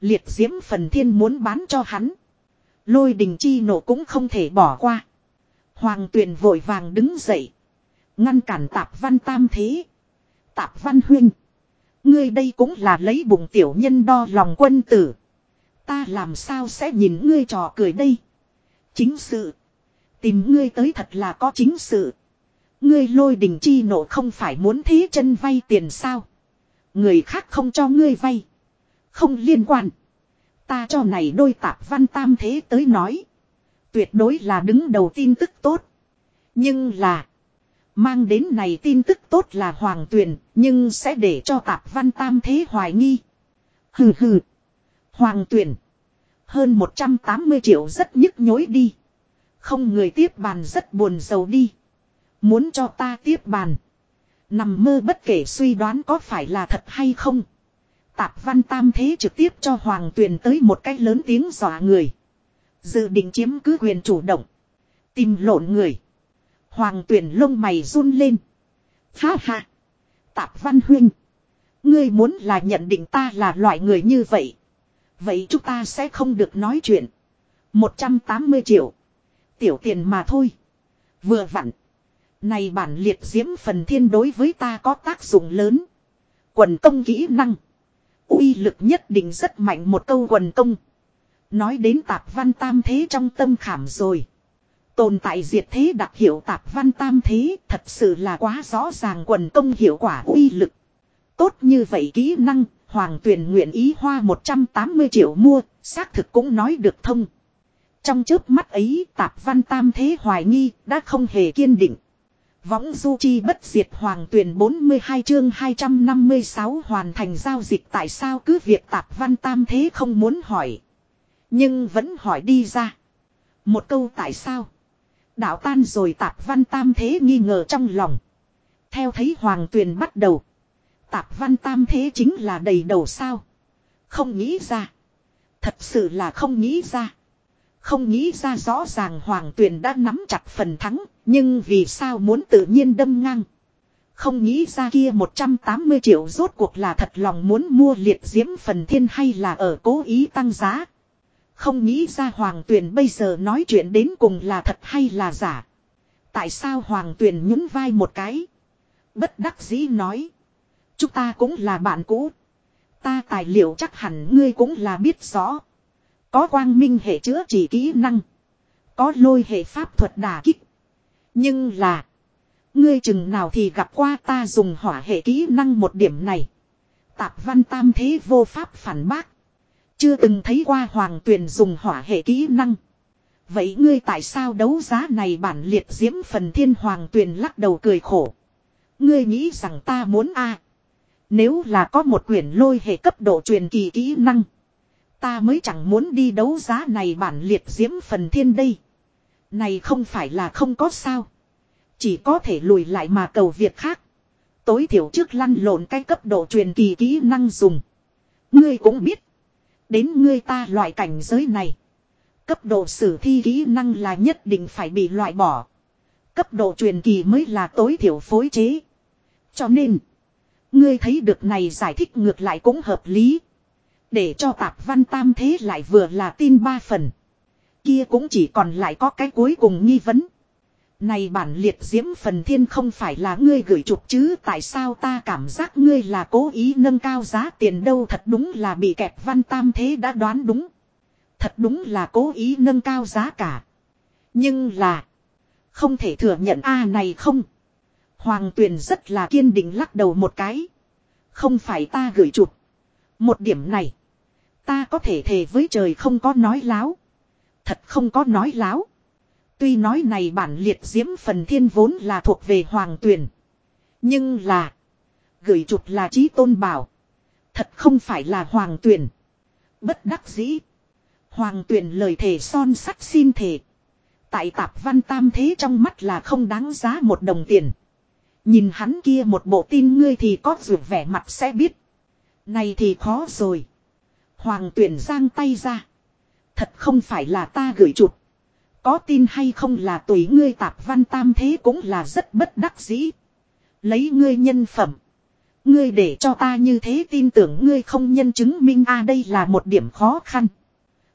Liệt diễm phần thiên muốn bán cho hắn. Lôi đình chi nổ cũng không thể bỏ qua. Hoàng tuyền vội vàng đứng dậy. Ngăn cản tạp văn tam thế. Tạp văn huynh. Ngươi đây cũng là lấy bụng tiểu nhân đo lòng quân tử. Ta làm sao sẽ nhìn ngươi trò cười đây. Chính sự. Tìm ngươi tới thật là có chính sự. Ngươi lôi đình chi nổ không phải muốn thế chân vay tiền sao. Người khác không cho ngươi vay. Không liên quan. Ta cho này đôi tạp văn tam thế tới nói. Tuyệt đối là đứng đầu tin tức tốt. Nhưng là. Mang đến này tin tức tốt là hoàng tuyền. Nhưng sẽ để cho tạp văn tam thế hoài nghi. Hừ hừ. Hoàng tuyền. Hơn 180 triệu rất nhức nhối đi. Không người tiếp bàn rất buồn giàu đi. Muốn cho ta tiếp bàn. Nằm mơ bất kể suy đoán có phải là thật hay không. Tạp văn tam thế trực tiếp cho Hoàng Tuyền tới một cái lớn tiếng dọa người. Dự định chiếm cứ quyền chủ động. Tìm lộn người. Hoàng Tuyền lông mày run lên. Ha ha. Tạp văn huynh. Ngươi muốn là nhận định ta là loại người như vậy. Vậy chúng ta sẽ không được nói chuyện. 180 triệu. Tiểu tiền mà thôi. Vừa vặn. Này bản liệt diễm phần thiên đối với ta có tác dụng lớn. Quần công kỹ năng uy lực nhất định rất mạnh một câu quần công. Nói đến tạp văn tam thế trong tâm khảm rồi. Tồn tại diệt thế đặc hiệu tạp văn tam thế thật sự là quá rõ ràng quần công hiệu quả uy lực. Tốt như vậy kỹ năng, Hoàng tuyển nguyện ý hoa 180 triệu mua, xác thực cũng nói được thông. Trong trước mắt ấy tạp văn tam thế hoài nghi đã không hề kiên định. Võng du chi bất diệt hoàng tuyển 42 chương 256 hoàn thành giao dịch tại sao cứ việc tạp văn tam thế không muốn hỏi. Nhưng vẫn hỏi đi ra. Một câu tại sao. Đạo tan rồi tạp văn tam thế nghi ngờ trong lòng. Theo thấy hoàng tuyền bắt đầu. Tạp văn tam thế chính là đầy đầu sao. Không nghĩ ra. Thật sự là không nghĩ ra. Không nghĩ ra rõ ràng Hoàng Tuyền đã nắm chặt phần thắng, nhưng vì sao muốn tự nhiên đâm ngang. Không nghĩ ra kia 180 triệu rốt cuộc là thật lòng muốn mua liệt diễm phần thiên hay là ở cố ý tăng giá. Không nghĩ ra Hoàng Tuyền bây giờ nói chuyện đến cùng là thật hay là giả. Tại sao Hoàng Tuyền nhún vai một cái. Bất đắc dĩ nói. Chúng ta cũng là bạn cũ. Ta tài liệu chắc hẳn ngươi cũng là biết rõ. Có quang minh hệ chữa trị kỹ năng. Có lôi hệ pháp thuật đà kích. Nhưng là. Ngươi chừng nào thì gặp qua ta dùng hỏa hệ kỹ năng một điểm này. Tạp văn tam thế vô pháp phản bác. Chưa từng thấy qua hoàng tuyền dùng hỏa hệ kỹ năng. Vậy ngươi tại sao đấu giá này bản liệt diễm phần thiên hoàng tuyền lắc đầu cười khổ. Ngươi nghĩ rằng ta muốn a Nếu là có một quyển lôi hệ cấp độ truyền kỳ kỹ năng. Ta mới chẳng muốn đi đấu giá này bản liệt diễm phần thiên đây. Này không phải là không có sao. Chỉ có thể lùi lại mà cầu việc khác. Tối thiểu trước lăn lộn cái cấp độ truyền kỳ kỹ năng dùng. Ngươi cũng biết. Đến ngươi ta loại cảnh giới này. Cấp độ sử thi kỹ năng là nhất định phải bị loại bỏ. Cấp độ truyền kỳ mới là tối thiểu phối chế. Cho nên. Ngươi thấy được này giải thích ngược lại cũng hợp lý. Để cho tạp văn tam thế lại vừa là tin ba phần. Kia cũng chỉ còn lại có cái cuối cùng nghi vấn. Này bản liệt diễm phần thiên không phải là ngươi gửi chụp chứ, tại sao ta cảm giác ngươi là cố ý nâng cao giá tiền đâu thật đúng là bị kẹp văn tam thế đã đoán đúng. Thật đúng là cố ý nâng cao giá cả. Nhưng là. Không thể thừa nhận a à này không. Hoàng tuyền rất là kiên định lắc đầu một cái. Không phải ta gửi chụp. Một điểm này. Ta có thể thề với trời không có nói láo. Thật không có nói láo. Tuy nói này bản liệt diễm phần thiên vốn là thuộc về hoàng tuyền. Nhưng là. Gửi chụp là trí tôn bảo. Thật không phải là hoàng tuyền. Bất đắc dĩ. Hoàng tuyền lời thề son sắt xin thề. Tại tạp văn tam thế trong mắt là không đáng giá một đồng tiền. Nhìn hắn kia một bộ tin ngươi thì có dù vẻ mặt sẽ biết. Này thì khó rồi. Hoàng tuyển giang tay ra. Thật không phải là ta gửi chụp. Có tin hay không là tùy ngươi tạp văn tam thế cũng là rất bất đắc dĩ. Lấy ngươi nhân phẩm. Ngươi để cho ta như thế tin tưởng ngươi không nhân chứng minh a đây là một điểm khó khăn.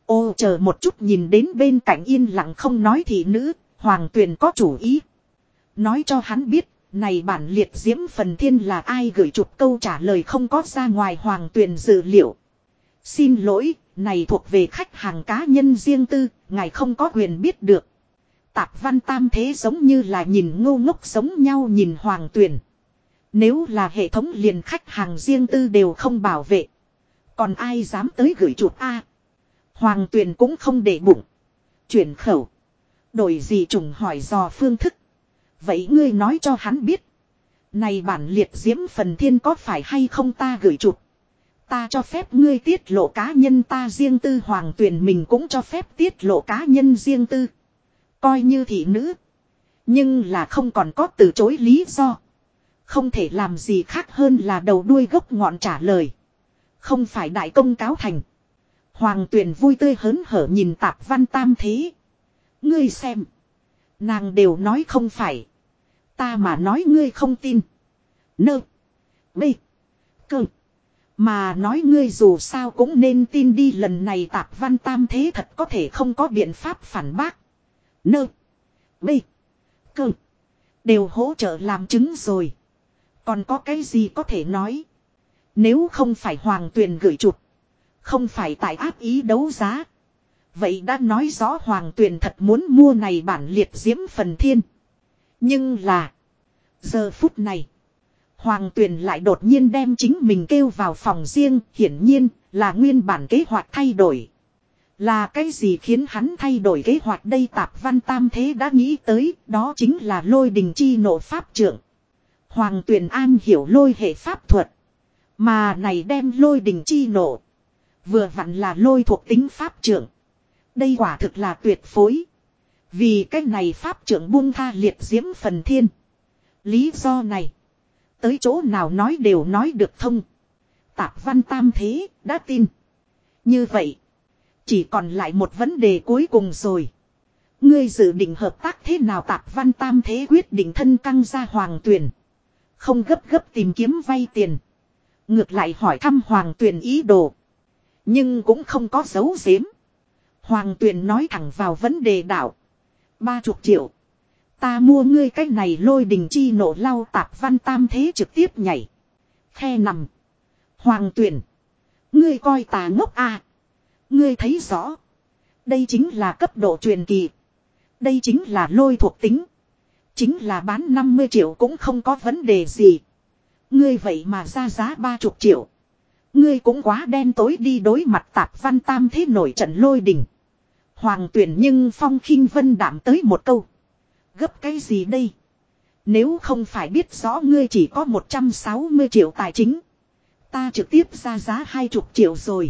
Ô chờ một chút nhìn đến bên cạnh yên lặng không nói thì nữ, hoàng tuyền có chủ ý. Nói cho hắn biết, này bản liệt diễm phần thiên là ai gửi chụp câu trả lời không có ra ngoài hoàng tuyền dự liệu. Xin lỗi, này thuộc về khách hàng cá nhân riêng tư, ngài không có quyền biết được. Tạp văn tam thế giống như là nhìn ngô ngốc giống nhau nhìn hoàng tuyển. Nếu là hệ thống liền khách hàng riêng tư đều không bảo vệ. Còn ai dám tới gửi chuột A. Hoàng tuyển cũng không để bụng. Chuyển khẩu. Đổi gì trùng hỏi dò phương thức. Vậy ngươi nói cho hắn biết. Này bản liệt diễm phần thiên có phải hay không ta gửi chuột? Ta cho phép ngươi tiết lộ cá nhân ta riêng tư, hoàng tuyển mình cũng cho phép tiết lộ cá nhân riêng tư. Coi như thị nữ. Nhưng là không còn có từ chối lý do. Không thể làm gì khác hơn là đầu đuôi gốc ngọn trả lời. Không phải đại công cáo thành. Hoàng tuyển vui tươi hớn hở nhìn tạp văn tam thế. Ngươi xem. Nàng đều nói không phải. Ta mà nói ngươi không tin. Nơ. Bê. Cơ. Mà nói ngươi dù sao cũng nên tin đi lần này tạp văn tam thế thật có thể không có biện pháp phản bác. Nơ. Bê. Cơ. Đều hỗ trợ làm chứng rồi. Còn có cái gì có thể nói. Nếu không phải hoàng tuyền gửi chụp. Không phải tại áp ý đấu giá. Vậy đã nói rõ hoàng tuyền thật muốn mua này bản liệt diễm phần thiên. Nhưng là. Giờ phút này. Hoàng Tuyền lại đột nhiên đem chính mình kêu vào phòng riêng, hiển nhiên là nguyên bản kế hoạch thay đổi. Là cái gì khiến hắn thay đổi kế hoạch đây tạp văn tam thế đã nghĩ tới, đó chính là lôi đình chi nộ pháp trưởng. Hoàng Tuyền an hiểu lôi hệ pháp thuật. Mà này đem lôi đình chi nộ. Vừa vặn là lôi thuộc tính pháp trưởng. Đây quả thực là tuyệt phối. Vì cái này pháp trưởng buông tha liệt diễm phần thiên. Lý do này. Tới chỗ nào nói đều nói được thông. Tạp văn tam thế, đã tin. Như vậy. Chỉ còn lại một vấn đề cuối cùng rồi. Ngươi dự định hợp tác thế nào tạp văn tam thế quyết định thân căng ra hoàng tuyển. Không gấp gấp tìm kiếm vay tiền. Ngược lại hỏi thăm hoàng tuyển ý đồ. Nhưng cũng không có dấu giếm. Hoàng tuyển nói thẳng vào vấn đề đạo. Ba chục triệu. Ta mua ngươi cách này lôi đình chi nổ lau tạp văn tam thế trực tiếp nhảy. Khe nằm. Hoàng tuyển. Ngươi coi tà ngốc à. Ngươi thấy rõ. Đây chính là cấp độ truyền kỳ. Đây chính là lôi thuộc tính. Chính là bán 50 triệu cũng không có vấn đề gì. Ngươi vậy mà ra giá 30 triệu. Ngươi cũng quá đen tối đi đối mặt tạp văn tam thế nổi trận lôi đình Hoàng tuyển nhưng phong khinh vân đảm tới một câu. Gấp cái gì đây? Nếu không phải biết rõ ngươi chỉ có 160 triệu tài chính. Ta trực tiếp ra giá 20 triệu rồi.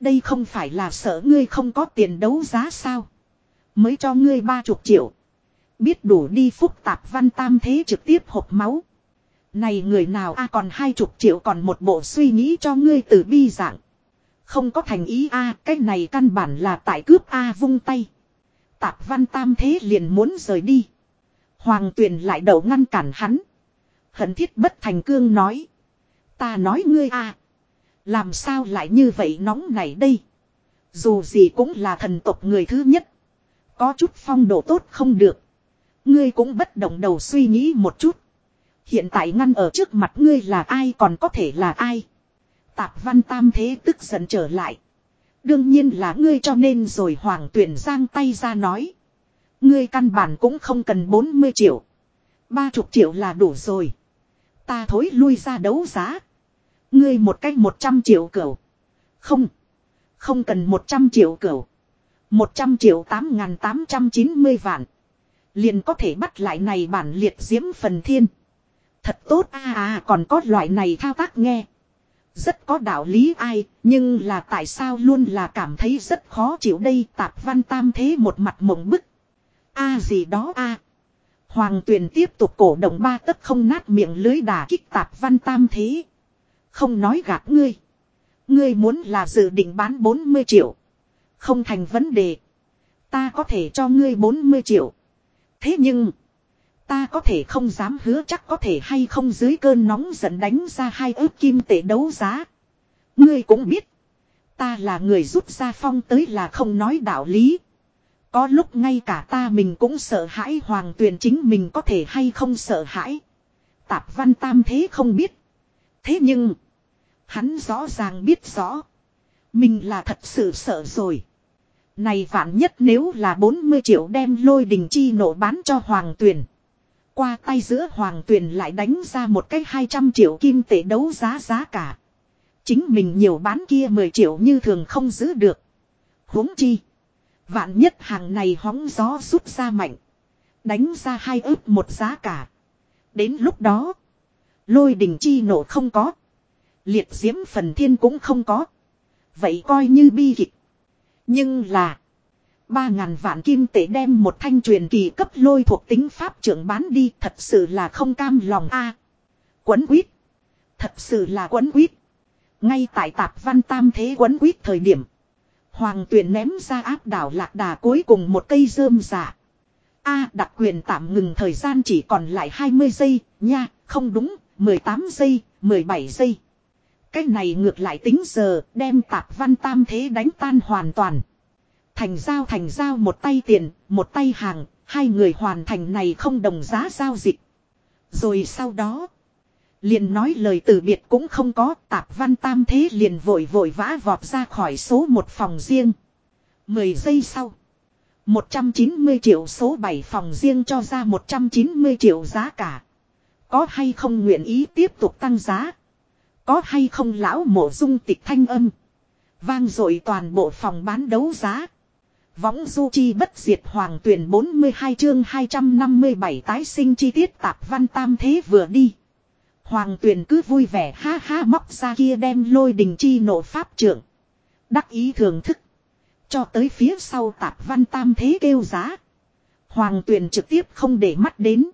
Đây không phải là sợ ngươi không có tiền đấu giá sao? Mới cho ngươi 30 triệu. Biết đủ đi phúc tạp văn tam thế trực tiếp hộp máu. Này người nào a, còn hai chục triệu còn một bộ suy nghĩ cho ngươi từ bi dạng. Không có thành ý a, cái này căn bản là tại cướp a vung tay. Tạp văn tam thế liền muốn rời đi. Hoàng tuyền lại đầu ngăn cản hắn. Hận thiết bất thành cương nói. Ta nói ngươi a Làm sao lại như vậy nóng này đây. Dù gì cũng là thần tộc người thứ nhất. Có chút phong độ tốt không được. Ngươi cũng bất động đầu suy nghĩ một chút. Hiện tại ngăn ở trước mặt ngươi là ai còn có thể là ai. Tạp văn tam thế tức giận trở lại. Đương nhiên là ngươi cho nên rồi hoàng tuyển giang tay ra nói. Ngươi căn bản cũng không cần 40 triệu. 30 triệu là đủ rồi. Ta thối lui ra đấu giá. Ngươi một cách 100 triệu cửu. Không. Không cần 100 triệu cửu. 100 triệu 8.890 vạn. Liền có thể bắt lại này bản liệt diễm phần thiên. Thật tốt a à, còn có loại này thao tác nghe. Rất có đạo lý ai, nhưng là tại sao luôn là cảm thấy rất khó chịu đây tạp văn tam thế một mặt mộng bức. a gì đó a Hoàng tuyền tiếp tục cổ động ba tấc không nát miệng lưới đà kích tạp văn tam thế. Không nói gạt ngươi. Ngươi muốn là dự định bán 40 triệu. Không thành vấn đề. Ta có thể cho ngươi 40 triệu. Thế nhưng. Ta có thể không dám hứa chắc có thể hay không dưới cơn nóng giận đánh ra hai ước kim tệ đấu giá. Ngươi cũng biết. Ta là người rút ra phong tới là không nói đạo lý. Có lúc ngay cả ta mình cũng sợ hãi hoàng tuyền chính mình có thể hay không sợ hãi. Tạp văn tam thế không biết. Thế nhưng. Hắn rõ ràng biết rõ. Mình là thật sự sợ rồi. Này vạn nhất nếu là 40 triệu đem lôi đình chi nổ bán cho hoàng tuyền qua tay giữa hoàng tuyền lại đánh ra một cái 200 triệu kim tệ đấu giá giá cả. Chính mình nhiều bán kia 10 triệu như thường không giữ được. huống chi. Vạn nhất hàng này hóng gió rút ra mạnh. Đánh ra hai ước một giá cả. Đến lúc đó. Lôi Đình chi nổ không có. Liệt diễm phần thiên cũng không có. Vậy coi như bi kịch. Nhưng là. Ba ngàn vạn kim tệ đem một thanh truyền kỳ cấp lôi thuộc tính pháp trưởng bán đi thật sự là không cam lòng a Quấn quýt. Thật sự là quấn quýt. Ngay tại tạp văn tam thế quấn quýt thời điểm. Hoàng tuyển ném ra áp đảo lạc đà cuối cùng một cây rơm giả. A đặc quyền tạm ngừng thời gian chỉ còn lại 20 giây, nha, không đúng, 18 giây, 17 giây. Cái này ngược lại tính giờ, đem tạp văn tam thế đánh tan hoàn toàn. Thành giao thành giao một tay tiền, một tay hàng, hai người hoàn thành này không đồng giá giao dịch. Rồi sau đó, liền nói lời từ biệt cũng không có, tạp văn tam thế liền vội vội vã vọt ra khỏi số một phòng riêng. Mười giây sau, 190 triệu số 7 phòng riêng cho ra 190 triệu giá cả. Có hay không nguyện ý tiếp tục tăng giá? Có hay không lão mộ dung tịch thanh âm? Vang dội toàn bộ phòng bán đấu giá. Võng du chi bất diệt hoàng tuyển 42 chương 257 tái sinh chi tiết tạp văn tam thế vừa đi. Hoàng tuyển cứ vui vẻ ha ha móc ra kia đem lôi đình chi nộ pháp trưởng. Đắc ý thưởng thức. Cho tới phía sau tạp văn tam thế kêu giá. Hoàng tuyển trực tiếp không để mắt đến.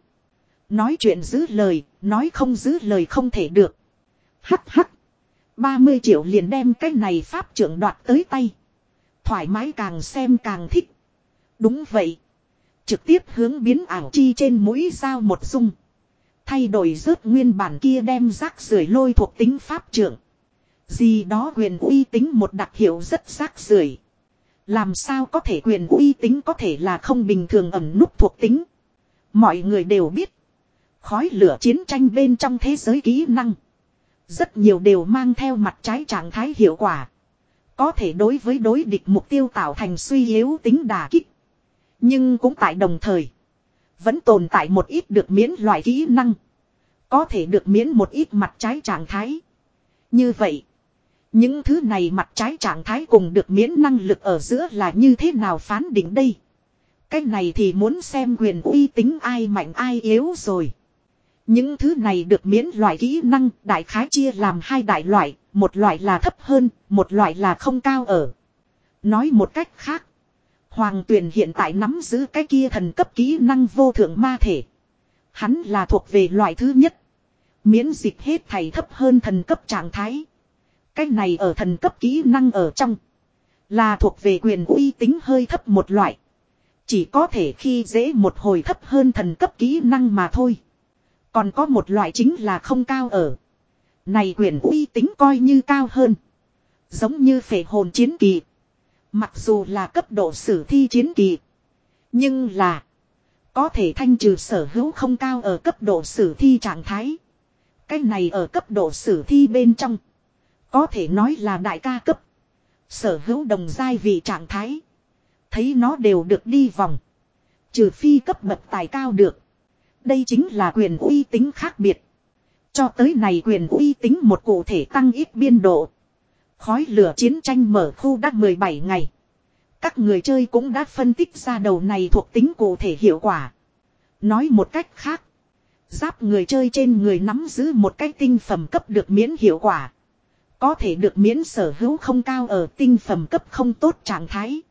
Nói chuyện giữ lời, nói không giữ lời không thể được. Hắc hắc. 30 triệu liền đem cái này pháp trưởng đoạt tới tay. Thoải mái càng xem càng thích. Đúng vậy. Trực tiếp hướng biến ảo chi trên mũi dao một dung. Thay đổi rớt nguyên bản kia đem rác rưởi lôi thuộc tính pháp trưởng. Gì đó quyền uy tính một đặc hiệu rất rác rưởi. Làm sao có thể quyền uy tính có thể là không bình thường ẩm nút thuộc tính. Mọi người đều biết. Khói lửa chiến tranh bên trong thế giới kỹ năng. Rất nhiều đều mang theo mặt trái trạng thái hiệu quả. Có thể đối với đối địch mục tiêu tạo thành suy yếu tính đà kích. Nhưng cũng tại đồng thời. Vẫn tồn tại một ít được miễn loại kỹ năng. Có thể được miễn một ít mặt trái trạng thái. Như vậy. Những thứ này mặt trái trạng thái cùng được miễn năng lực ở giữa là như thế nào phán định đây. Cái này thì muốn xem quyền uy tính ai mạnh ai yếu rồi. Những thứ này được miễn loại kỹ năng đại khái chia làm hai đại loại, một loại là thấp hơn, một loại là không cao ở. Nói một cách khác, Hoàng Tuyền hiện tại nắm giữ cái kia thần cấp kỹ năng vô thượng ma thể. Hắn là thuộc về loại thứ nhất. Miễn dịch hết thầy thấp hơn thần cấp trạng thái. Cái này ở thần cấp kỹ năng ở trong. Là thuộc về quyền uy tính hơi thấp một loại. Chỉ có thể khi dễ một hồi thấp hơn thần cấp kỹ năng mà thôi. Còn có một loại chính là không cao ở. Này quyền uy tính coi như cao hơn. Giống như phệ hồn chiến kỳ. Mặc dù là cấp độ sử thi chiến kỳ. Nhưng là. Có thể thanh trừ sở hữu không cao ở cấp độ sử thi trạng thái. Cái này ở cấp độ sử thi bên trong. Có thể nói là đại ca cấp. Sở hữu đồng giai vị trạng thái. Thấy nó đều được đi vòng. Trừ phi cấp bậc tài cao được. Đây chính là quyền uy tính khác biệt. Cho tới này quyền uy tính một cụ thể tăng ít biên độ. Khói lửa chiến tranh mở khu đã 17 ngày. Các người chơi cũng đã phân tích ra đầu này thuộc tính cụ thể hiệu quả. Nói một cách khác. Giáp người chơi trên người nắm giữ một cái tinh phẩm cấp được miễn hiệu quả. Có thể được miễn sở hữu không cao ở tinh phẩm cấp không tốt trạng thái.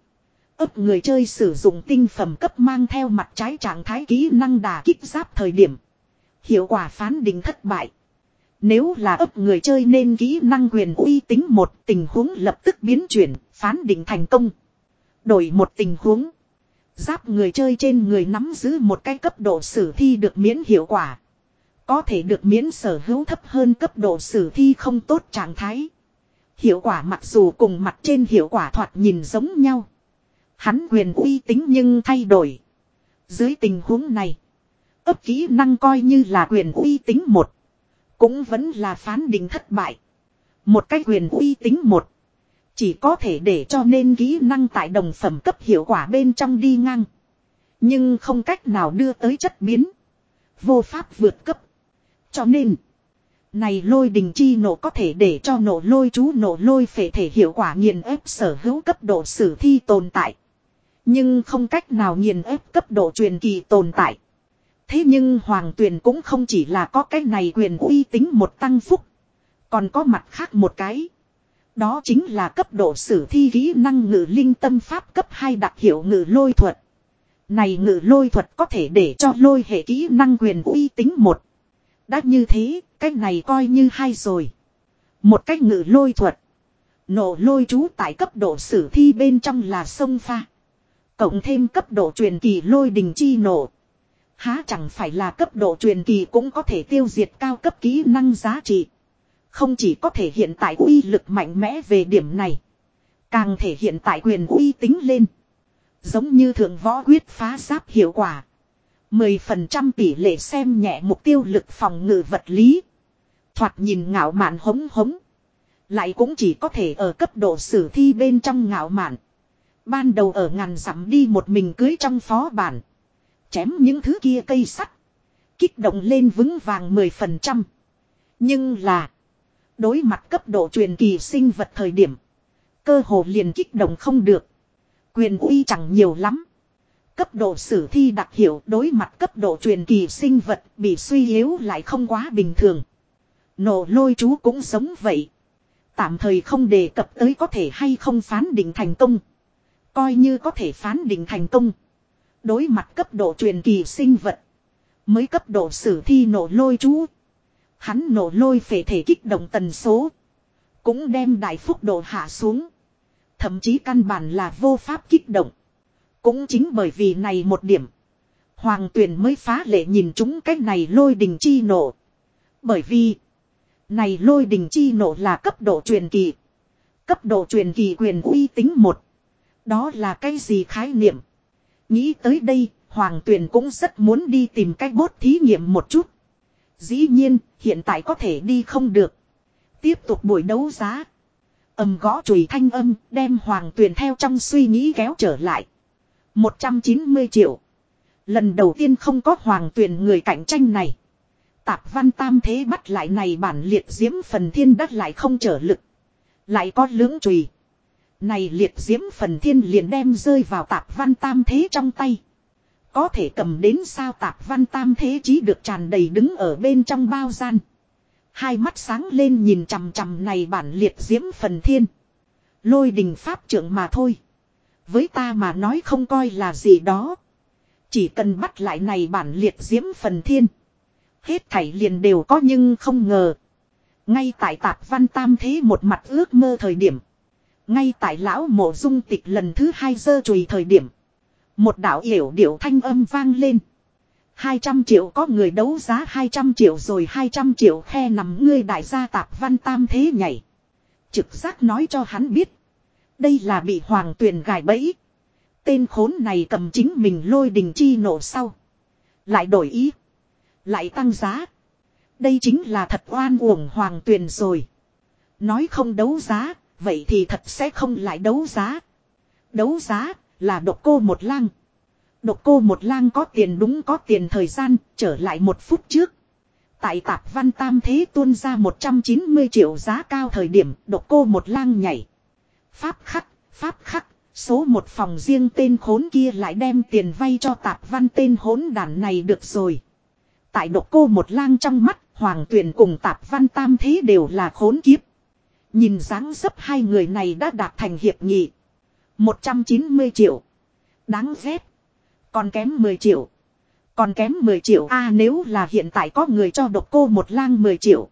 ấp người chơi sử dụng tinh phẩm cấp mang theo mặt trái trạng thái kỹ năng đà kích giáp thời điểm. Hiệu quả phán định thất bại. Nếu là ấp người chơi nên kỹ năng quyền uy tính một tình huống lập tức biến chuyển, phán định thành công. Đổi một tình huống. Giáp người chơi trên người nắm giữ một cái cấp độ sử thi được miễn hiệu quả. Có thể được miễn sở hữu thấp hơn cấp độ sử thi không tốt trạng thái. Hiệu quả mặc dù cùng mặt trên hiệu quả thoạt nhìn giống nhau. Hắn quyền uy tính nhưng thay đổi. Dưới tình huống này ấp kỹ năng coi như là quyền uy tính một. Cũng vẫn là phán định thất bại. Một cái quyền uy tính một. Chỉ có thể để cho nên kỹ năng tại đồng phẩm cấp hiệu quả bên trong đi ngang. Nhưng không cách nào đưa tới chất biến. Vô pháp vượt cấp. Cho nên. Này lôi đình chi nổ có thể để cho nổ lôi chú nổ lôi phệ thể hiệu quả nghiền ép sở hữu cấp độ sử thi tồn tại. Nhưng không cách nào nghiền ép cấp độ truyền kỳ tồn tại. Thế nhưng hoàng tuyền cũng không chỉ là có cái này quyền uy tính một tăng phúc. Còn có mặt khác một cái. Đó chính là cấp độ sử thi kỹ năng ngự linh tâm pháp cấp 2 đặc hiệu ngự lôi thuật. Này ngự lôi thuật có thể để cho lôi hệ kỹ năng quyền uy tính một. Đã như thế, cái này coi như hay rồi. Một cách ngự lôi thuật. Nổ lôi chú tại cấp độ sử thi bên trong là sông pha. Cộng thêm cấp độ truyền kỳ lôi đình chi nổ. Há chẳng phải là cấp độ truyền kỳ cũng có thể tiêu diệt cao cấp kỹ năng giá trị. Không chỉ có thể hiện tại uy lực mạnh mẽ về điểm này. Càng thể hiện tại quyền uy tính lên. Giống như thượng võ quyết phá giáp hiệu quả. 10% tỷ lệ xem nhẹ mục tiêu lực phòng ngự vật lý. Thoạt nhìn ngạo mạn hống hống. Lại cũng chỉ có thể ở cấp độ sử thi bên trong ngạo mạn. Ban đầu ở ngàn dặm đi một mình cưới trong phó bản. Chém những thứ kia cây sắt. Kích động lên vững vàng 10%. Nhưng là. Đối mặt cấp độ truyền kỳ sinh vật thời điểm. Cơ hồ liền kích động không được. Quyền uy chẳng nhiều lắm. Cấp độ sử thi đặc hiệu đối mặt cấp độ truyền kỳ sinh vật bị suy yếu lại không quá bình thường. Nổ lôi chú cũng giống vậy. Tạm thời không đề cập tới có thể hay không phán định thành công. Coi như có thể phán định thành công. Đối mặt cấp độ truyền kỳ sinh vật. Mới cấp độ sử thi nổ lôi chú. Hắn nổ lôi phải thể kích động tần số. Cũng đem đại phúc độ hạ xuống. Thậm chí căn bản là vô pháp kích động. Cũng chính bởi vì này một điểm. Hoàng tuyển mới phá lệ nhìn chúng cái này lôi đình chi nổ Bởi vì. Này lôi đình chi nổ là cấp độ truyền kỳ. Cấp độ truyền kỳ quyền uy tính một. Đó là cái gì khái niệm. Nghĩ tới đây, Hoàng Tuyền cũng rất muốn đi tìm cách bốt thí nghiệm một chút. Dĩ nhiên, hiện tại có thể đi không được. Tiếp tục buổi đấu giá. Âm gõ chùi thanh âm, đem Hoàng Tuyền theo trong suy nghĩ kéo trở lại. 190 triệu. Lần đầu tiên không có Hoàng Tuyền người cạnh tranh này. Tạp văn tam thế bắt lại này bản liệt diễm phần thiên đất lại không trở lực. Lại có lưỡng chùy. Này liệt diễm phần thiên liền đem rơi vào tạp văn tam thế trong tay. Có thể cầm đến sao tạp văn tam thế chí được tràn đầy đứng ở bên trong bao gian. Hai mắt sáng lên nhìn chằm chằm này bản liệt diễm phần thiên. Lôi đình pháp trưởng mà thôi. Với ta mà nói không coi là gì đó. Chỉ cần bắt lại này bản liệt diễm phần thiên. Hết thảy liền đều có nhưng không ngờ. Ngay tại tạp văn tam thế một mặt ước mơ thời điểm. Ngay tại lão mộ dung tịch lần thứ hai dơ chùi thời điểm. Một đạo yểu điệu thanh âm vang lên. 200 triệu có người đấu giá 200 triệu rồi 200 triệu khe nằm ngươi đại gia tạp văn tam thế nhảy. Trực giác nói cho hắn biết. Đây là bị hoàng tuyền gài bẫy. Tên khốn này cầm chính mình lôi đình chi nổ sau. Lại đổi ý. Lại tăng giá. Đây chính là thật oan uổng hoàng tuyền rồi. Nói không đấu giá, vậy thì thật sẽ không lại đấu giá. Đấu giá là độc cô một lang. Độc cô một lang có tiền đúng có tiền thời gian, trở lại một phút trước. Tại tạp văn tam thế tuôn ra 190 triệu giá cao thời điểm độc cô một lang nhảy. Pháp khắc, pháp khắc, số một phòng riêng tên khốn kia lại đem tiền vay cho tạp văn tên hỗn đàn này được rồi. Tại độc cô một lang trong mắt, hoàng tuyển cùng tạp văn tam thế đều là khốn kiếp. Nhìn dáng dấp hai người này đã đạt thành hiệp nghị. 190 triệu. Đáng ghét. Còn kém 10 triệu. Còn kém 10 triệu a, nếu là hiện tại có người cho độc cô một lang 10 triệu.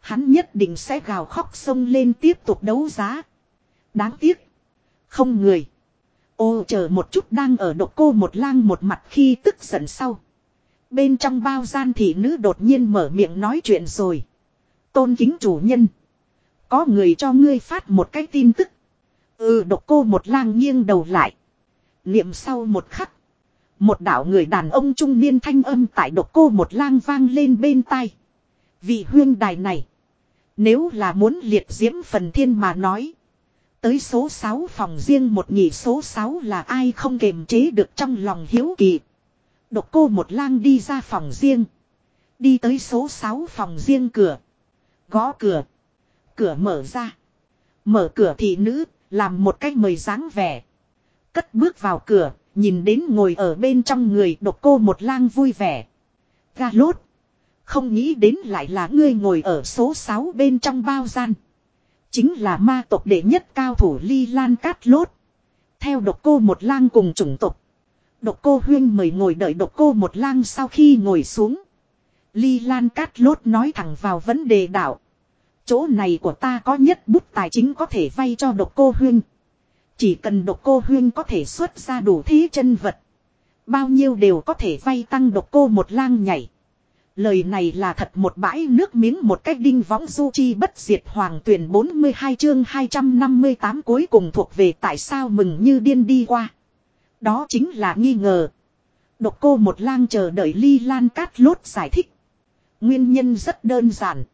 Hắn nhất định sẽ gào khóc sông lên tiếp tục đấu giá. Đáng tiếc. Không người. Ô, chờ một chút đang ở độc cô một lang một mặt khi tức giận sau. Bên trong bao gian thị nữ đột nhiên mở miệng nói chuyện rồi. Tôn kính chủ nhân. Có người cho ngươi phát một cái tin tức. Ừ độc cô một lang nghiêng đầu lại. Niệm sau một khắc. Một đạo người đàn ông trung niên thanh âm tại độc cô một lang vang lên bên tai. Vị huyên đài này. Nếu là muốn liệt diễm phần thiên mà nói. Tới số 6 phòng riêng một nhị số 6 là ai không kềm chế được trong lòng hiếu kỳ. Độc cô một lang đi ra phòng riêng. Đi tới số 6 phòng riêng cửa. Gõ cửa. Cửa mở ra. Mở cửa thị nữ, làm một cách mời dáng vẻ. Cất bước vào cửa, nhìn đến ngồi ở bên trong người độc cô một lang vui vẻ. Ga lốt. Không nghĩ đến lại là ngươi ngồi ở số 6 bên trong bao gian. Chính là ma tộc đệ nhất cao thủ ly lan cát lốt. Theo độc cô một lang cùng chủng tộc. Độc cô huyên mời ngồi đợi độc cô một lang sau khi ngồi xuống. Ly lan cát lốt nói thẳng vào vấn đề đạo. Chỗ này của ta có nhất bút tài chính có thể vay cho độc cô huyên. Chỉ cần độc cô huyên có thể xuất ra đủ thí chân vật. Bao nhiêu đều có thể vay tăng độc cô một lang nhảy. Lời này là thật một bãi nước miếng một cách đinh võng du chi bất diệt hoàng tuyển 42 chương 258 cuối cùng thuộc về tại sao mừng như điên đi qua. Đó chính là nghi ngờ. Độc cô một lang chờ đợi ly lan cát lốt giải thích. Nguyên nhân rất đơn giản.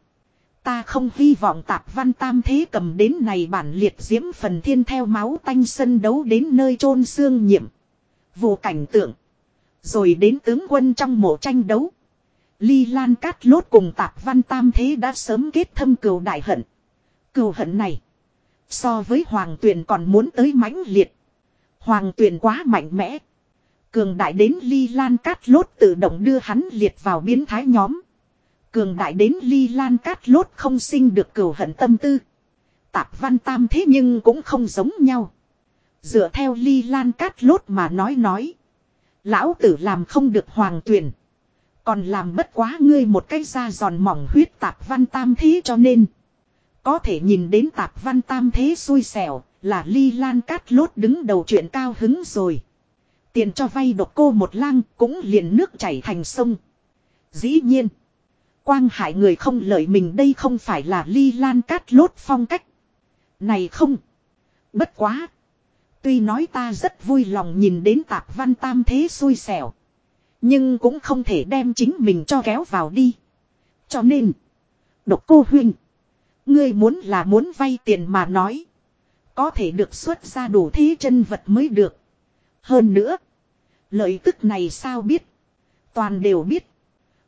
Ta không hy vọng tạp văn tam thế cầm đến này bản liệt diễm phần thiên theo máu tanh sân đấu đến nơi chôn xương nhiệm. Vụ cảnh tượng. Rồi đến tướng quân trong mộ tranh đấu. Ly Lan Cát Lốt cùng tạp văn tam thế đã sớm kết thâm cừu đại hận. Cừu hận này. So với Hoàng Tuyền còn muốn tới mãnh liệt. Hoàng Tuyền quá mạnh mẽ. Cường đại đến Ly Lan Cát Lốt tự động đưa hắn liệt vào biến thái nhóm. Cường đại đến ly lan cát lốt không sinh được cửu hận tâm tư. Tạp văn tam thế nhưng cũng không giống nhau. Dựa theo ly lan cát lốt mà nói nói. Lão tử làm không được hoàng tuyển. Còn làm bất quá ngươi một cái da giòn mỏng huyết tạp văn tam thế cho nên. Có thể nhìn đến tạp văn tam thế xui xẻo, là ly lan cát lốt đứng đầu chuyện cao hứng rồi. Tiền cho vay độc cô một lang cũng liền nước chảy thành sông. Dĩ nhiên. Quang hại người không lợi mình đây không phải là ly lan cát lốt phong cách. Này không. Bất quá. Tuy nói ta rất vui lòng nhìn đến tạp văn tam thế xui xẻo. Nhưng cũng không thể đem chính mình cho kéo vào đi. Cho nên. Độc cô huynh. Ngươi muốn là muốn vay tiền mà nói. Có thể được xuất ra đủ thế chân vật mới được. Hơn nữa. Lợi tức này sao biết. Toàn đều biết.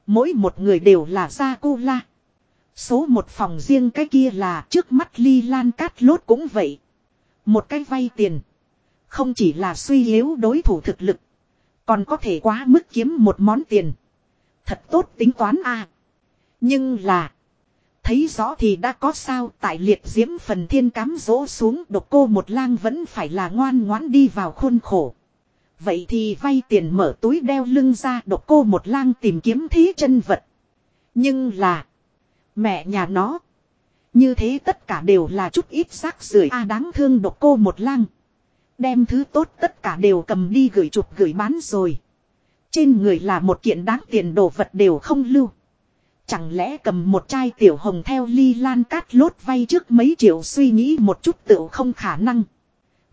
Mỗi một người đều là gia cô la. Số một phòng riêng cái kia là trước mắt ly lan cát lốt cũng vậy. Một cái vay tiền. Không chỉ là suy yếu đối thủ thực lực. Còn có thể quá mức kiếm một món tiền. Thật tốt tính toán a Nhưng là. Thấy rõ thì đã có sao tại liệt diễm phần thiên cám dỗ xuống, độc cô một lang vẫn phải là ngoan ngoãn đi vào khuôn khổ. Vậy thì vay tiền mở túi đeo lưng ra độc cô một lang tìm kiếm thí chân vật. Nhưng là. Mẹ nhà nó. Như thế tất cả đều là chút ít xác rưởi a đáng thương độc cô một lang. Đem thứ tốt tất cả đều cầm đi gửi chụp gửi bán rồi. Trên người là một kiện đáng tiền đồ vật đều không lưu. Chẳng lẽ cầm một chai tiểu hồng theo ly lan cát lốt vay trước mấy triệu suy nghĩ một chút tựu không khả năng.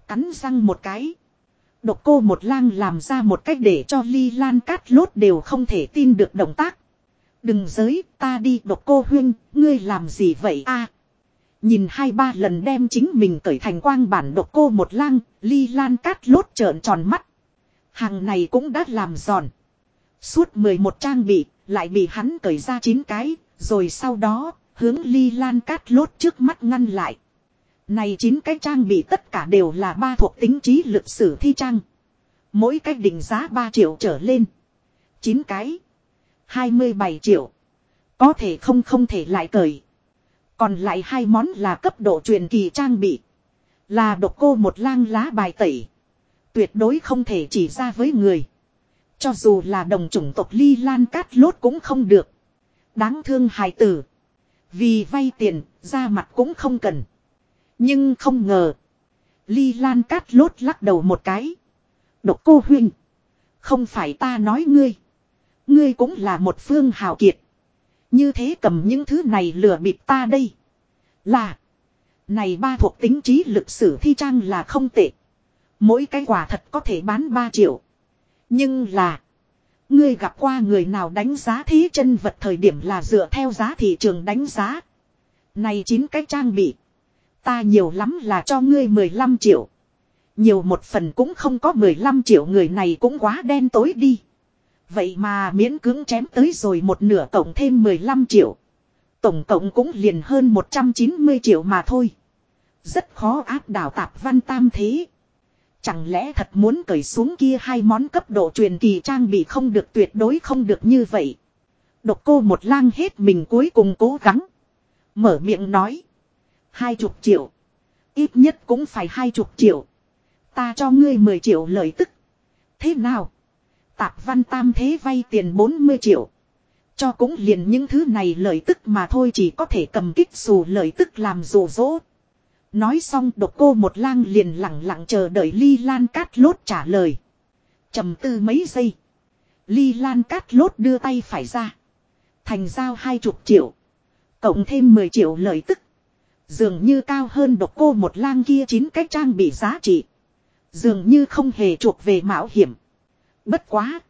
Cắn răng một cái. Độc cô một lang làm ra một cách để cho ly lan cát lốt đều không thể tin được động tác. Đừng giới, ta đi độc cô huyên, ngươi làm gì vậy a? Nhìn hai ba lần đem chính mình cởi thành quang bản độc cô một lang, ly lan cát lốt trợn tròn mắt. Hàng này cũng đã làm giòn. Suốt 11 trang bị, lại bị hắn cởi ra 9 cái, rồi sau đó, hướng ly lan cát lốt trước mắt ngăn lại. Này 9 cái trang bị tất cả đều là ba thuộc tính trí lực sử thi trang. Mỗi cái định giá 3 triệu trở lên. 9 cái. 27 triệu. Có thể không không thể lại cởi. Còn lại hai món là cấp độ truyền kỳ trang bị. Là độc cô một lang lá bài tẩy. Tuyệt đối không thể chỉ ra với người. Cho dù là đồng chủng tộc ly lan cát lốt cũng không được. Đáng thương hài tử. Vì vay tiền, ra mặt cũng không cần. Nhưng không ngờ. Ly lan cát lốt lắc đầu một cái. Độc cô huynh. Không phải ta nói ngươi. Ngươi cũng là một phương hào kiệt. Như thế cầm những thứ này lừa bịp ta đây. Là. Này ba thuộc tính trí lực sử thi trang là không tệ. Mỗi cái quả thật có thể bán 3 triệu. Nhưng là. Ngươi gặp qua người nào đánh giá thí chân vật thời điểm là dựa theo giá thị trường đánh giá. Này chín cái trang bị. Ta nhiều lắm là cho ngươi 15 triệu. Nhiều một phần cũng không có 15 triệu, người này cũng quá đen tối đi. Vậy mà miễn cưỡng chém tới rồi một nửa cộng thêm 15 triệu. Tổng cộng cũng liền hơn 190 triệu mà thôi. Rất khó áp đảo tạp văn tam thế. Chẳng lẽ thật muốn cởi xuống kia hai món cấp độ truyền kỳ trang bị không được, tuyệt đối không được như vậy. Độc cô một lang hết mình cuối cùng cố gắng. Mở miệng nói. Hai chục triệu. Ít nhất cũng phải hai chục triệu. Ta cho ngươi 10 triệu lợi tức. Thế nào? Tạp văn tam thế vay tiền 40 triệu. Cho cũng liền những thứ này lợi tức mà thôi chỉ có thể cầm kích xù lợi tức làm rủ rỗ. Nói xong độc cô một lang liền lặng lặng chờ đợi ly lan cát lốt trả lời. trầm tư mấy giây. Ly lan cát lốt đưa tay phải ra. Thành giao hai chục triệu. Cộng thêm 10 triệu lợi tức. Dường như cao hơn độc cô một lang kia chín cái trang bị giá trị. Dường như không hề chuộc về mạo hiểm. Bất quá.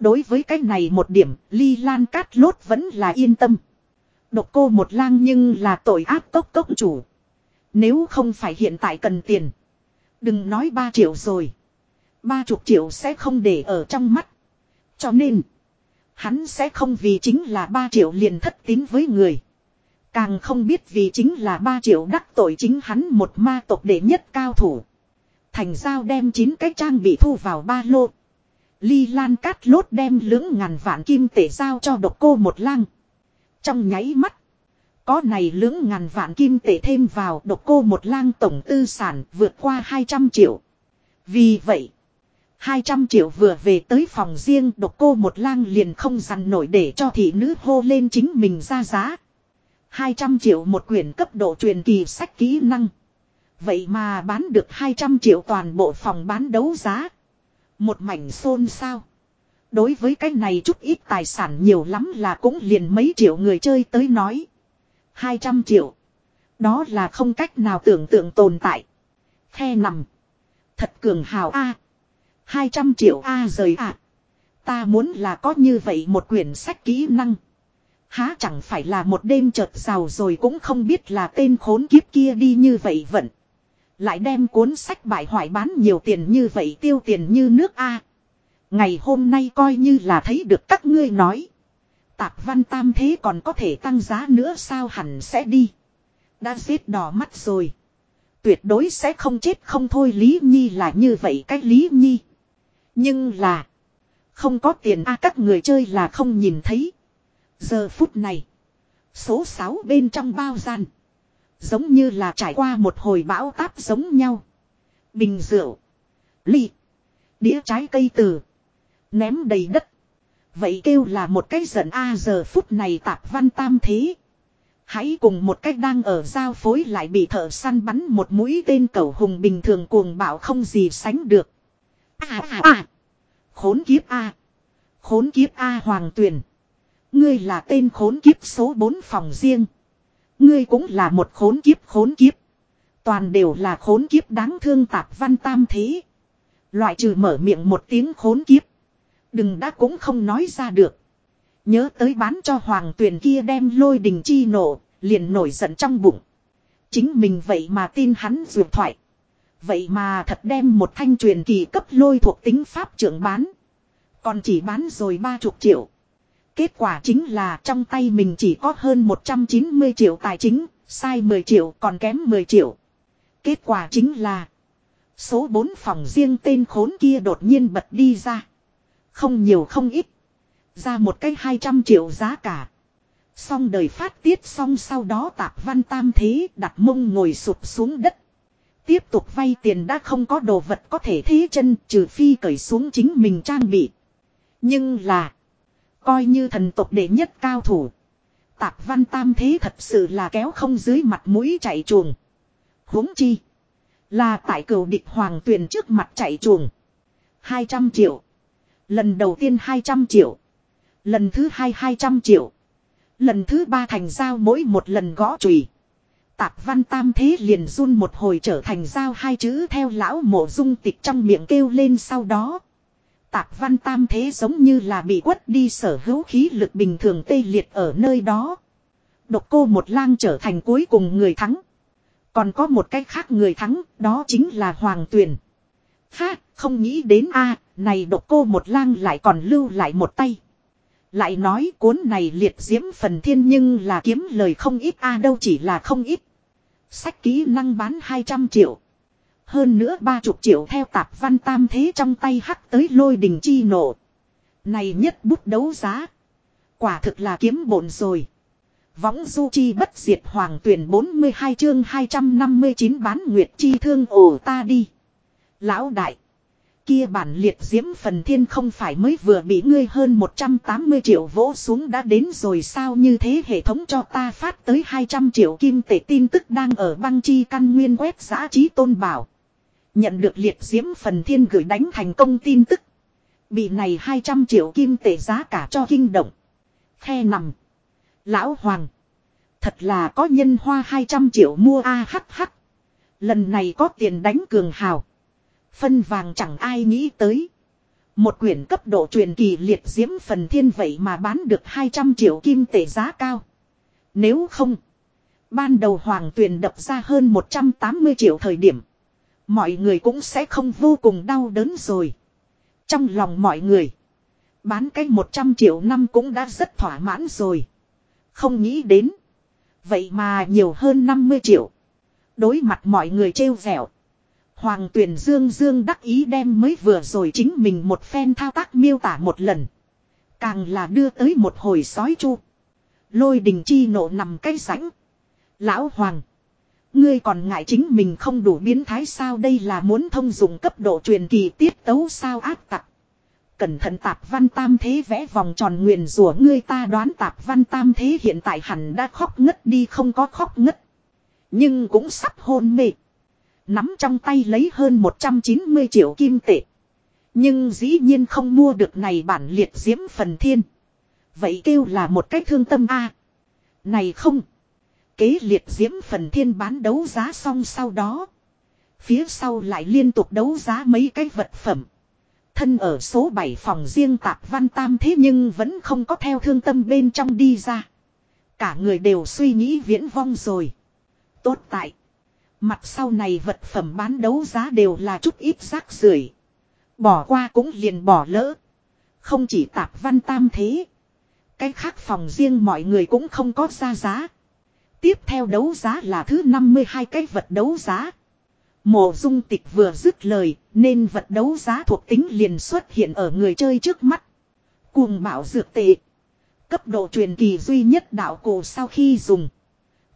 Đối với cái này một điểm, ly lan cát lốt vẫn là yên tâm. Độc cô một lang nhưng là tội ác tốc tốc chủ. Nếu không phải hiện tại cần tiền. Đừng nói 3 triệu rồi. Ba chục triệu sẽ không để ở trong mắt. Cho nên. Hắn sẽ không vì chính là 3 triệu liền thất tín với người. Càng không biết vì chính là ba triệu đắc tội chính hắn một ma tộc đệ nhất cao thủ. Thành giao đem chín cái trang bị thu vào ba lô. Ly Lan cát lốt đem lưỡng ngàn vạn kim tể giao cho độc cô một lang. Trong nháy mắt. Có này lưỡng ngàn vạn kim tể thêm vào độc cô một lang tổng tư sản vượt qua 200 triệu. Vì vậy. 200 triệu vừa về tới phòng riêng độc cô một lang liền không dằn nổi để cho thị nữ hô lên chính mình ra giá. 200 triệu một quyển cấp độ truyền kỳ sách kỹ năng. Vậy mà bán được 200 triệu toàn bộ phòng bán đấu giá. Một mảnh xôn sao. Đối với cái này chút ít tài sản nhiều lắm là cũng liền mấy triệu người chơi tới nói. 200 triệu. Đó là không cách nào tưởng tượng tồn tại. Khe nằm. Thật cường hào A. 200 triệu A rời ạ. Ta muốn là có như vậy một quyển sách kỹ năng. Há chẳng phải là một đêm chợt giàu rồi cũng không biết là tên khốn kiếp kia đi như vậy vận. Lại đem cuốn sách bại hoại bán nhiều tiền như vậy tiêu tiền như nước A. Ngày hôm nay coi như là thấy được các ngươi nói. Tạp văn tam thế còn có thể tăng giá nữa sao hẳn sẽ đi. Đã giết đỏ mắt rồi. Tuyệt đối sẽ không chết không thôi Lý Nhi là như vậy cách Lý Nhi. Nhưng là. Không có tiền a các người chơi là không nhìn thấy. Giờ phút này. Số 6 bên trong bao gian. Giống như là trải qua một hồi bão táp giống nhau. Bình rượu. Ly. Đĩa trái cây từ. Ném đầy đất. Vậy kêu là một cái giận a, giờ phút này tạp văn tam thế. Hãy cùng một cách đang ở giao phối lại bị thợ săn bắn một mũi tên cầu hùng bình thường cuồng bạo không gì sánh được. À à à. Khốn kiếp a Khốn kiếp a, hoàng tuyền. Ngươi là tên khốn kiếp số 4 phòng riêng. Ngươi cũng là một khốn kiếp khốn kiếp. Toàn đều là khốn kiếp đáng thương tạp văn tam thế. Loại trừ mở miệng một tiếng khốn kiếp. Đừng đã cũng không nói ra được. Nhớ tới bán cho hoàng tuyền kia đem lôi đình chi nổ, liền nổi giận trong bụng. Chính mình vậy mà tin hắn dược thoại. Vậy mà thật đem một thanh truyền kỳ cấp lôi thuộc tính pháp trưởng bán. Còn chỉ bán rồi ba chục triệu. Kết quả chính là trong tay mình chỉ có hơn 190 triệu tài chính, sai 10 triệu còn kém 10 triệu. Kết quả chính là số 4 phòng riêng tên khốn kia đột nhiên bật đi ra. Không nhiều không ít. Ra một cái 200 triệu giá cả. Xong đời phát tiết xong sau đó tạp văn tam thế đặt mông ngồi sụp xuống đất. Tiếp tục vay tiền đã không có đồ vật có thể thế chân trừ phi cởi xuống chính mình trang bị. Nhưng là. Coi như thần tộc đệ nhất cao thủ. Tạp văn tam thế thật sự là kéo không dưới mặt mũi chạy chuồng. huống chi. Là tại cửu địch hoàng tuyền trước mặt chạy chuồng. 200 triệu. Lần đầu tiên 200 triệu. Lần thứ hai 200 triệu. Lần thứ ba thành giao mỗi một lần gõ chùy. Tạp văn tam thế liền run một hồi trở thành giao hai chữ theo lão mộ dung tịch trong miệng kêu lên sau đó. Tạp văn tam thế giống như là bị quất đi sở hữu khí lực bình thường tê liệt ở nơi đó. Độc cô một lang trở thành cuối cùng người thắng. Còn có một cách khác người thắng, đó chính là Hoàng Tuyền. Ha, không nghĩ đến a này độc cô một lang lại còn lưu lại một tay. Lại nói cuốn này liệt diễm phần thiên nhưng là kiếm lời không ít a đâu chỉ là không ít. Sách kỹ năng bán 200 triệu. Hơn nữa ba chục triệu theo tạp văn tam thế trong tay hắc tới lôi đình chi nổ. Này nhất bút đấu giá. Quả thực là kiếm bổn rồi. Võng du chi bất diệt hoàng tuyển 42 chương 259 bán nguyệt chi thương ổ ta đi. Lão đại. Kia bản liệt diễm phần thiên không phải mới vừa bị ngươi hơn 180 triệu vỗ xuống đã đến rồi sao như thế hệ thống cho ta phát tới 200 triệu kim tệ tin tức đang ở băng chi căn nguyên quét giã trí tôn bảo. Nhận được liệt diễm phần thiên gửi đánh thành công tin tức. Bị này 200 triệu kim tệ giá cả cho kinh động. Khe nằm. Lão Hoàng. Thật là có nhân hoa 200 triệu mua a hắc hắc. Lần này có tiền đánh cường hào. Phân vàng chẳng ai nghĩ tới. Một quyển cấp độ truyền kỳ liệt diễm phần thiên vậy mà bán được 200 triệu kim tệ giá cao. Nếu không. Ban đầu hoàng tuyền đập ra hơn 180 triệu thời điểm. Mọi người cũng sẽ không vô cùng đau đớn rồi. Trong lòng mọi người. Bán cái 100 triệu năm cũng đã rất thỏa mãn rồi. Không nghĩ đến. Vậy mà nhiều hơn 50 triệu. Đối mặt mọi người trêu vẹo. Hoàng tuyển dương dương đắc ý đem mới vừa rồi chính mình một phen thao tác miêu tả một lần. Càng là đưa tới một hồi sói chu. Lôi đình chi nộ nằm cái sánh. Lão Hoàng. Ngươi còn ngại chính mình không đủ biến thái sao đây là muốn thông dụng cấp độ truyền kỳ tiết tấu sao ác tặc. Cẩn thận tạp văn tam thế vẽ vòng tròn nguyền rủa ngươi ta đoán tạp văn tam thế hiện tại hẳn đã khóc ngất đi, không có khóc ngất. Nhưng cũng sắp hôn mê. Nắm trong tay lấy hơn 190 triệu kim tệ. Nhưng dĩ nhiên không mua được này bản liệt diễm phần thiên. Vậy kêu là một cách thương tâm a Này không. Kế liệt diễm phần thiên bán đấu giá xong sau đó. Phía sau lại liên tục đấu giá mấy cái vật phẩm. Thân ở số 7 phòng riêng tạp văn tam thế nhưng vẫn không có theo thương tâm bên trong đi ra. Cả người đều suy nghĩ viễn vong rồi. Tốt tại. Mặt sau này vật phẩm bán đấu giá đều là chút ít rác rưởi Bỏ qua cũng liền bỏ lỡ. Không chỉ tạp văn tam thế. Cái khác phòng riêng mọi người cũng không có ra giá. Tiếp theo đấu giá là thứ 52 cái vật đấu giá. Mộ dung tịch vừa dứt lời, nên vật đấu giá thuộc tính liền xuất hiện ở người chơi trước mắt. Cuồng bảo dược tệ. Cấp độ truyền kỳ duy nhất đạo cổ sau khi dùng.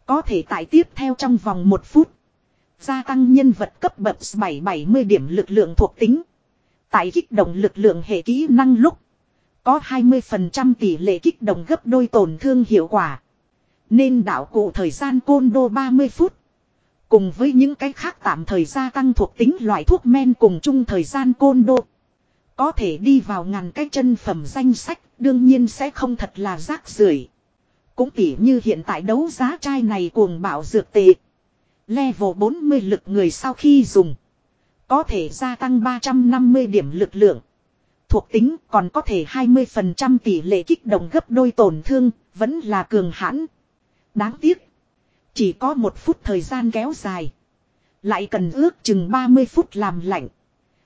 Có thể tải tiếp theo trong vòng một phút. Gia tăng nhân vật cấp bậc 770 điểm lực lượng thuộc tính. Tại kích động lực lượng hệ kỹ năng lúc. Có 20% tỷ lệ kích động gấp đôi tổn thương hiệu quả. Nên đạo cụ thời gian côn đô 30 phút. Cùng với những cái khác tạm thời gia tăng thuộc tính loại thuốc men cùng chung thời gian côn đô. Có thể đi vào ngàn cái chân phẩm danh sách, đương nhiên sẽ không thật là rác rưởi. Cũng tỉ như hiện tại đấu giá chai này cuồng bảo dược tệ. Level 40 lực người sau khi dùng. Có thể gia tăng 350 điểm lực lượng. Thuộc tính còn có thể 20% tỷ lệ kích động gấp đôi tổn thương, vẫn là cường hãn. Đáng tiếc. Chỉ có một phút thời gian kéo dài. Lại cần ước chừng 30 phút làm lạnh.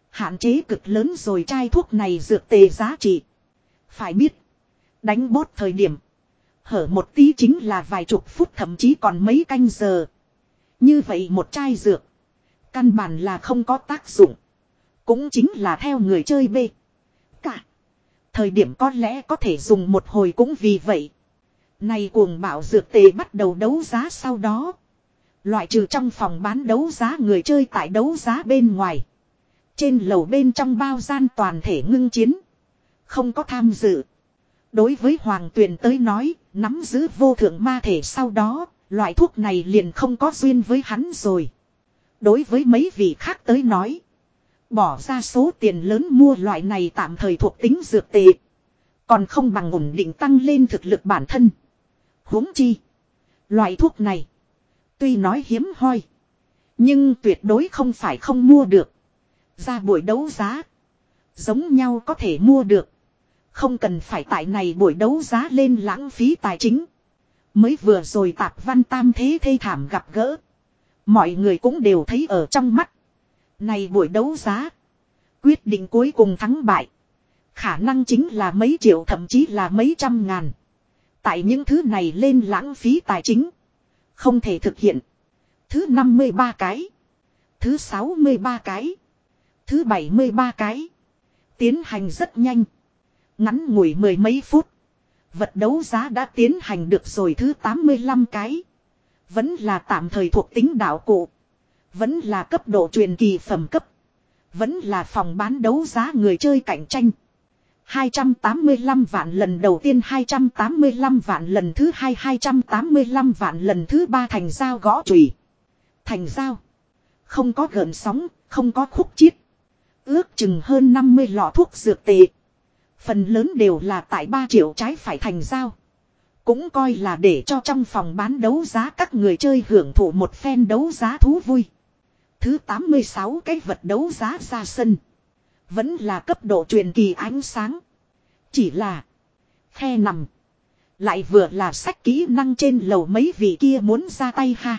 Hạn chế cực lớn rồi chai thuốc này dược tề giá trị. Phải biết. Đánh bốt thời điểm. Hở một tí chính là vài chục phút thậm chí còn mấy canh giờ. Như vậy một chai dược. Căn bản là không có tác dụng. Cũng chính là theo người chơi B. Cả. Thời điểm có lẽ có thể dùng một hồi cũng vì vậy. Này cuồng bảo dược tề bắt đầu đấu giá sau đó. Loại trừ trong phòng bán đấu giá người chơi tại đấu giá bên ngoài. Trên lầu bên trong bao gian toàn thể ngưng chiến. Không có tham dự. Đối với Hoàng Tuyền tới nói, nắm giữ vô thượng ma thể sau đó, loại thuốc này liền không có duyên với hắn rồi. Đối với mấy vị khác tới nói, bỏ ra số tiền lớn mua loại này tạm thời thuộc tính dược tệ. Còn không bằng ổn định tăng lên thực lực bản thân huống chi. Loại thuốc này. Tuy nói hiếm hoi. Nhưng tuyệt đối không phải không mua được. Ra buổi đấu giá. Giống nhau có thể mua được. Không cần phải tại này buổi đấu giá lên lãng phí tài chính. Mới vừa rồi tạp văn tam thế thê thảm gặp gỡ. Mọi người cũng đều thấy ở trong mắt. Này buổi đấu giá. Quyết định cuối cùng thắng bại. Khả năng chính là mấy triệu, thậm chí là mấy trăm ngàn. Tại những thứ này lên lãng phí tài chính. Không thể thực hiện. Thứ 53 cái. Thứ 63 cái. Thứ 73 cái. Tiến hành rất nhanh. Ngắn ngủi mười mấy phút. Vật đấu giá đã tiến hành được rồi thứ 85 cái. Vẫn là tạm thời thuộc tính đạo cụ. Vẫn là cấp độ truyền kỳ phẩm cấp. Vẫn là phòng bán đấu giá người chơi cạnh tranh. 285 vạn lần đầu tiên 285 vạn lần thứ hai 285 vạn lần thứ ba thành giao gõ chùy Thành giao. Không có gợn sóng, không có khúc chiết. Ước chừng hơn 50 lọ thuốc dược tệ. Phần lớn đều là tại 3 triệu trái phải thành giao. Cũng coi là để cho trong phòng bán đấu giá các người chơi hưởng thụ một phen đấu giá thú vui. Thứ 86 cái vật đấu giá ra sân. Vẫn là cấp độ truyền kỳ ánh sáng. Chỉ là. Khe nằm. Lại vừa là sách kỹ năng trên lầu mấy vị kia muốn ra tay ha.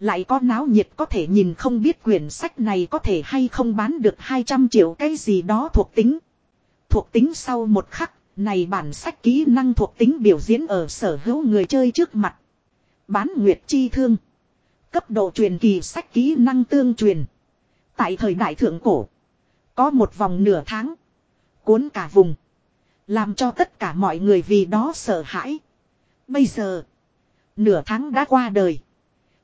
Lại có náo nhiệt có thể nhìn không biết quyển sách này có thể hay không bán được 200 triệu cái gì đó thuộc tính. Thuộc tính sau một khắc, này bản sách kỹ năng thuộc tính biểu diễn ở sở hữu người chơi trước mặt. Bán nguyệt chi thương. Cấp độ truyền kỳ sách kỹ năng tương truyền. Tại thời đại thượng cổ. Có một vòng nửa tháng. Cuốn cả vùng. Làm cho tất cả mọi người vì đó sợ hãi. Bây giờ. Nửa tháng đã qua đời.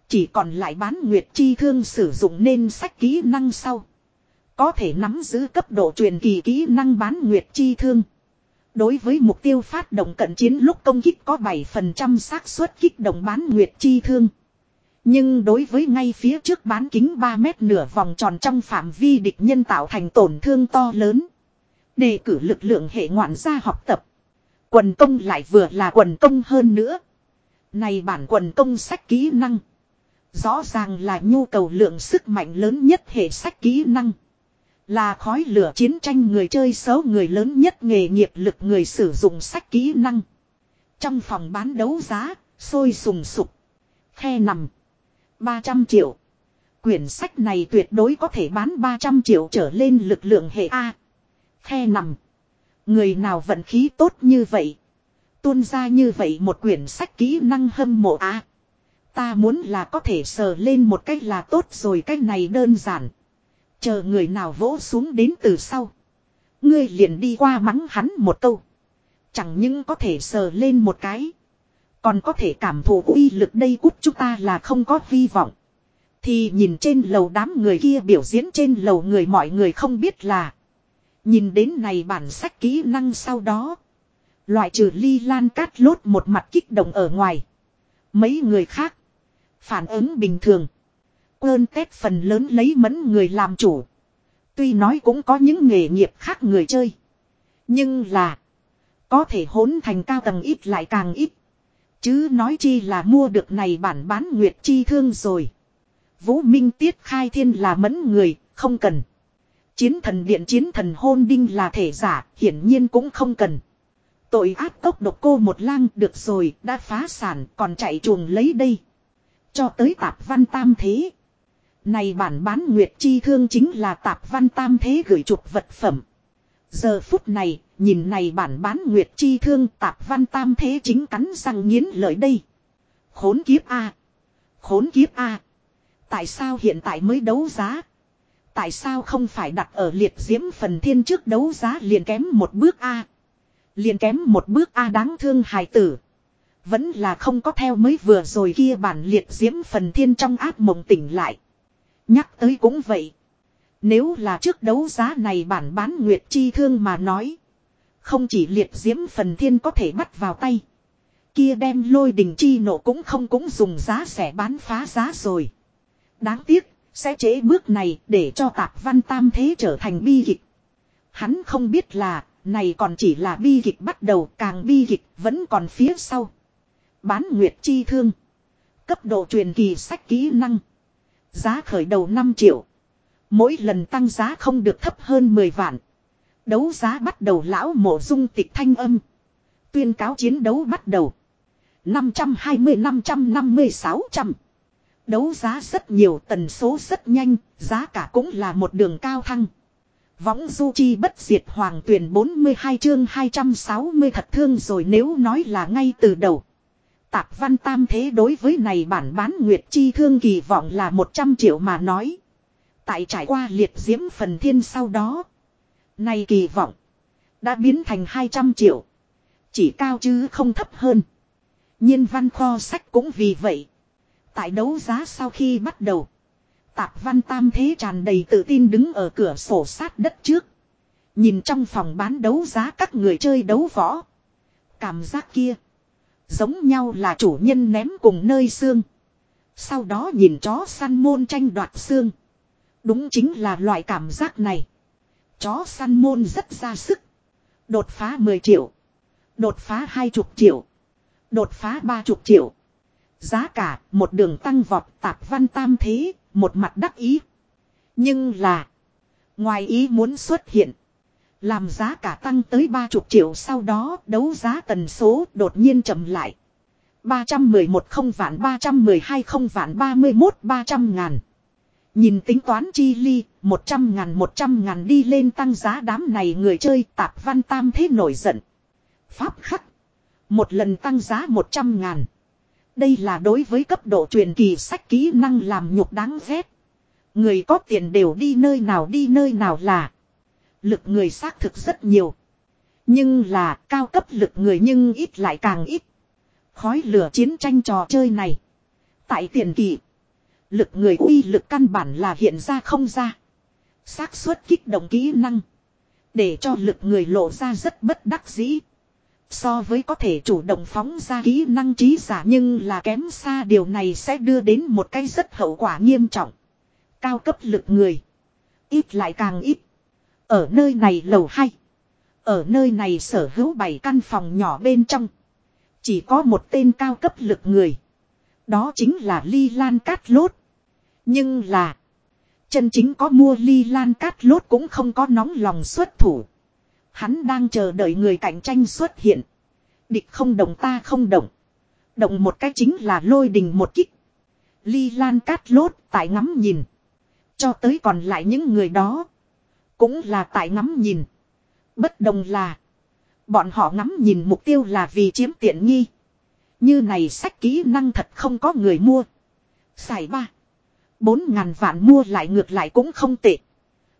Chỉ còn lại bán nguyệt chi thương sử dụng nên sách kỹ năng sau. Có thể nắm giữ cấp độ truyền kỳ kỹ năng bán nguyệt chi thương. Đối với mục tiêu phát động cận chiến lúc công kích có 7% xác suất kích động bán nguyệt chi thương. Nhưng đối với ngay phía trước bán kính 3 mét nửa vòng tròn trong phạm vi địch nhân tạo thành tổn thương to lớn. Đề cử lực lượng hệ ngoạn gia học tập. Quần công lại vừa là quần công hơn nữa. Này bản quần công sách kỹ năng. Rõ ràng là nhu cầu lượng sức mạnh lớn nhất hệ sách kỹ năng. Là khói lửa chiến tranh người chơi xấu người lớn nhất nghề nghiệp lực người sử dụng sách kỹ năng. Trong phòng bán đấu giá, sôi sùng sục. Khe nằm. 300 triệu. Quyển sách này tuyệt đối có thể bán 300 triệu trở lên lực lượng hệ A. Khe nằm. Người nào vận khí tốt như vậy. Tuôn ra như vậy một quyển sách kỹ năng hâm mộ A. Ta muốn là có thể sờ lên một cách là tốt rồi cách này đơn giản. Chờ người nào vỗ xuống đến từ sau. Ngươi liền đi qua mắng hắn một câu. Chẳng những có thể sờ lên một cái. Còn có thể cảm thụ uy lực đây cút chúng ta là không có vi vọng. Thì nhìn trên lầu đám người kia biểu diễn trên lầu người mọi người không biết là. Nhìn đến này bản sách kỹ năng sau đó. Loại trừ ly lan cát lốt một mặt kích động ở ngoài. Mấy người khác. Phản ứng bình thường. Quơn tết phần lớn lấy mẫn người làm chủ. Tuy nói cũng có những nghề nghiệp khác người chơi. Nhưng là. Có thể hỗn thành cao tầng ít lại càng ít. Chứ nói chi là mua được này bản bán nguyệt chi thương rồi. Vũ Minh Tiết khai thiên là mẫn người, không cần. Chiến thần điện chiến thần hôn đinh là thể giả, hiển nhiên cũng không cần. Tội ác tốc độc cô một lang được rồi, đã phá sản, còn chạy chuồng lấy đây. Cho tới tạp văn tam thế. Này bản bán nguyệt chi thương chính là tạp văn tam thế gửi chụp vật phẩm. Giờ phút này, nhìn này bản bán nguyệt chi thương tạp văn tam thế chính cắn răng nghiến lợi đây. Khốn kiếp A. Khốn kiếp A. Tại sao hiện tại mới đấu giá? Tại sao không phải đặt ở liệt diễm phần thiên trước đấu giá liền kém một bước A? Liền kém một bước A đáng thương hài tử. Vẫn là không có theo mới vừa rồi kia bản liệt diễm phần thiên trong áp mộng tỉnh lại. Nhắc tới cũng vậy. Nếu là trước đấu giá này bản bán nguyệt chi thương mà nói. Không chỉ liệt diễm phần thiên có thể bắt vào tay. Kia đem lôi đình chi nộ cũng không cũng dùng giá rẻ bán phá giá rồi. Đáng tiếc, sẽ chế bước này để cho tạp văn tam thế trở thành bi kịch. Hắn không biết là, này còn chỉ là bi kịch bắt đầu càng bi kịch vẫn còn phía sau. Bán nguyệt chi thương. Cấp độ truyền kỳ sách kỹ năng. Giá khởi đầu 5 triệu. Mỗi lần tăng giá không được thấp hơn 10 vạn. Đấu giá bắt đầu lão mộ dung tịch thanh âm. Tuyên cáo chiến đấu bắt đầu. 520-550-600. Đấu giá rất nhiều tần số rất nhanh, giá cả cũng là một đường cao thăng. Võng du chi bất diệt hoàng tuyển 42 chương 260 thật thương rồi nếu nói là ngay từ đầu. Tạp văn tam thế đối với này bản bán nguyệt chi thương kỳ vọng là 100 triệu mà nói. Tại trải qua liệt diễm phần thiên sau đó nay kỳ vọng. Đã biến thành 200 triệu. Chỉ cao chứ không thấp hơn. Nhiên văn kho sách cũng vì vậy. Tại đấu giá sau khi bắt đầu. Tạp văn tam thế tràn đầy tự tin đứng ở cửa sổ sát đất trước. Nhìn trong phòng bán đấu giá các người chơi đấu võ. Cảm giác kia. Giống nhau là chủ nhân ném cùng nơi xương. Sau đó nhìn chó săn môn tranh đoạt xương. Đúng chính là loại cảm giác này. Chó săn môn rất ra sức. Đột phá 10 triệu. Đột phá 20 triệu. Đột phá 30 triệu. Giá cả một đường tăng vọt tạp văn tam thế, một mặt đắc ý. Nhưng là. Ngoài ý muốn xuất hiện. Làm giá cả tăng tới 30 triệu sau đó đấu giá tần số đột nhiên chậm lại. 311 không vạn 312 không vạn 31 300 ngàn. Nhìn tính toán chi ly, 100 ngàn 100 ngàn đi lên tăng giá đám này người chơi tạp văn tam thế nổi giận. Pháp khắc. Một lần tăng giá 100 ngàn. Đây là đối với cấp độ truyền kỳ sách kỹ năng làm nhục đáng ghét. Người có tiền đều đi nơi nào đi nơi nào là. Lực người xác thực rất nhiều. Nhưng là cao cấp lực người nhưng ít lại càng ít. Khói lửa chiến tranh trò chơi này. Tại tiền kỳ. Lực người uy lực căn bản là hiện ra không ra. xác suất kích động kỹ năng. Để cho lực người lộ ra rất bất đắc dĩ. So với có thể chủ động phóng ra kỹ năng trí giả nhưng là kém xa điều này sẽ đưa đến một cái rất hậu quả nghiêm trọng. Cao cấp lực người. Ít lại càng ít. Ở nơi này lầu hay. Ở nơi này sở hữu bảy căn phòng nhỏ bên trong. Chỉ có một tên cao cấp lực người. Đó chính là Ly Lan Cát Lốt. Nhưng là. Chân chính có mua Ly Lan Cát Lốt cũng không có nóng lòng xuất thủ. Hắn đang chờ đợi người cạnh tranh xuất hiện. Địch không động ta không động. Động một cách chính là lôi đình một kích. Ly Lan Cát Lốt tại ngắm nhìn. Cho tới còn lại những người đó. Cũng là tại ngắm nhìn. Bất đồng là. Bọn họ ngắm nhìn mục tiêu là vì chiếm tiện nghi. Như này sách kỹ năng thật không có người mua. Xài ba. Bốn ngàn vạn mua lại ngược lại cũng không tệ.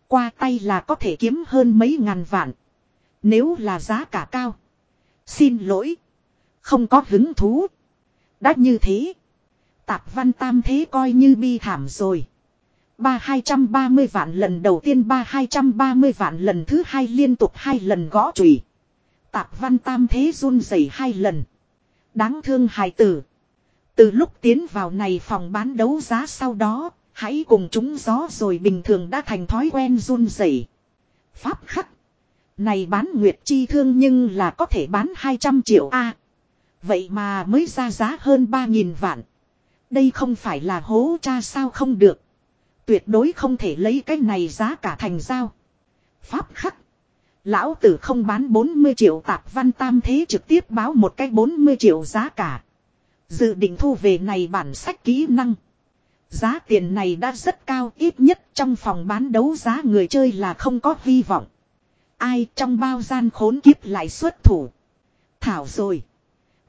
Qua tay là có thể kiếm hơn mấy ngàn vạn. Nếu là giá cả cao. Xin lỗi. Không có hứng thú. Đã như thế. Tạp văn tam thế coi như bi thảm rồi. Ba hai trăm ba mươi vạn lần đầu tiên, ba hai trăm ba mươi vạn lần thứ hai liên tục hai lần gõ chùy. Tạp văn tam thế run rẩy hai lần. Đáng thương hài tử. Từ lúc tiến vào này phòng bán đấu giá sau đó, hãy cùng chúng gió rồi bình thường đã thành thói quen run rẩy. Pháp khắc. Này bán nguyệt chi thương nhưng là có thể bán 200 triệu a Vậy mà mới ra giá hơn 3.000 vạn. Đây không phải là hố cha sao không được. Tuyệt đối không thể lấy cái này giá cả thành giao. Pháp khắc. Lão tử không bán 40 triệu tạp văn tam thế trực tiếp báo một cái 40 triệu giá cả. Dự định thu về này bản sách kỹ năng. Giá tiền này đã rất cao, ít nhất trong phòng bán đấu giá người chơi là không có hy vọng. Ai trong bao gian khốn kiếp lại xuất thủ. Thảo rồi.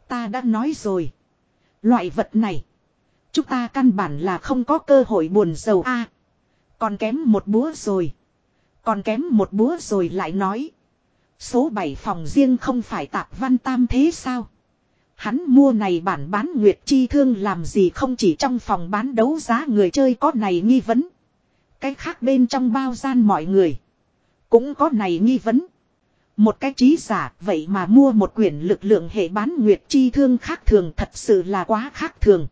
Ta đã nói rồi. Loại vật này. Chúng ta căn bản là không có cơ hội buồn giàu a Còn kém một búa rồi. Còn kém một búa rồi lại nói. Số 7 phòng riêng không phải tạp văn tam thế sao? Hắn mua này bản bán nguyệt chi thương làm gì không chỉ trong phòng bán đấu giá người chơi có này nghi vấn. Cái khác bên trong bao gian mọi người. Cũng có này nghi vấn. Một cái trí giả, vậy mà mua một quyển lực lượng hệ bán nguyệt chi thương khác thường thật sự là quá khác thường.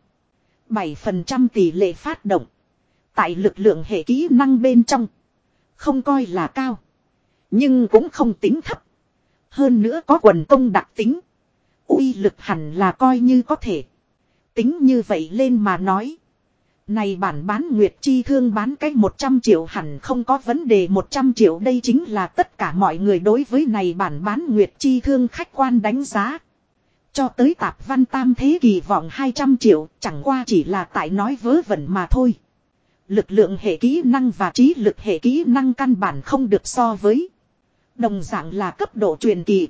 7% tỷ lệ phát động. Tại lực lượng hệ kỹ năng bên trong. Không coi là cao. Nhưng cũng không tính thấp. Hơn nữa có quần công đặc tính. uy lực hẳn là coi như có thể. Tính như vậy lên mà nói. Này bản bán nguyệt chi thương bán cách 100 triệu hẳn không có vấn đề 100 triệu đây chính là tất cả mọi người đối với này bản bán nguyệt chi thương khách quan đánh giá. Cho tới tạp văn tam thế kỳ vọng 200 triệu, chẳng qua chỉ là tại nói vớ vẩn mà thôi. Lực lượng hệ kỹ năng và trí lực hệ kỹ năng căn bản không được so với. Đồng dạng là cấp độ truyền kỳ.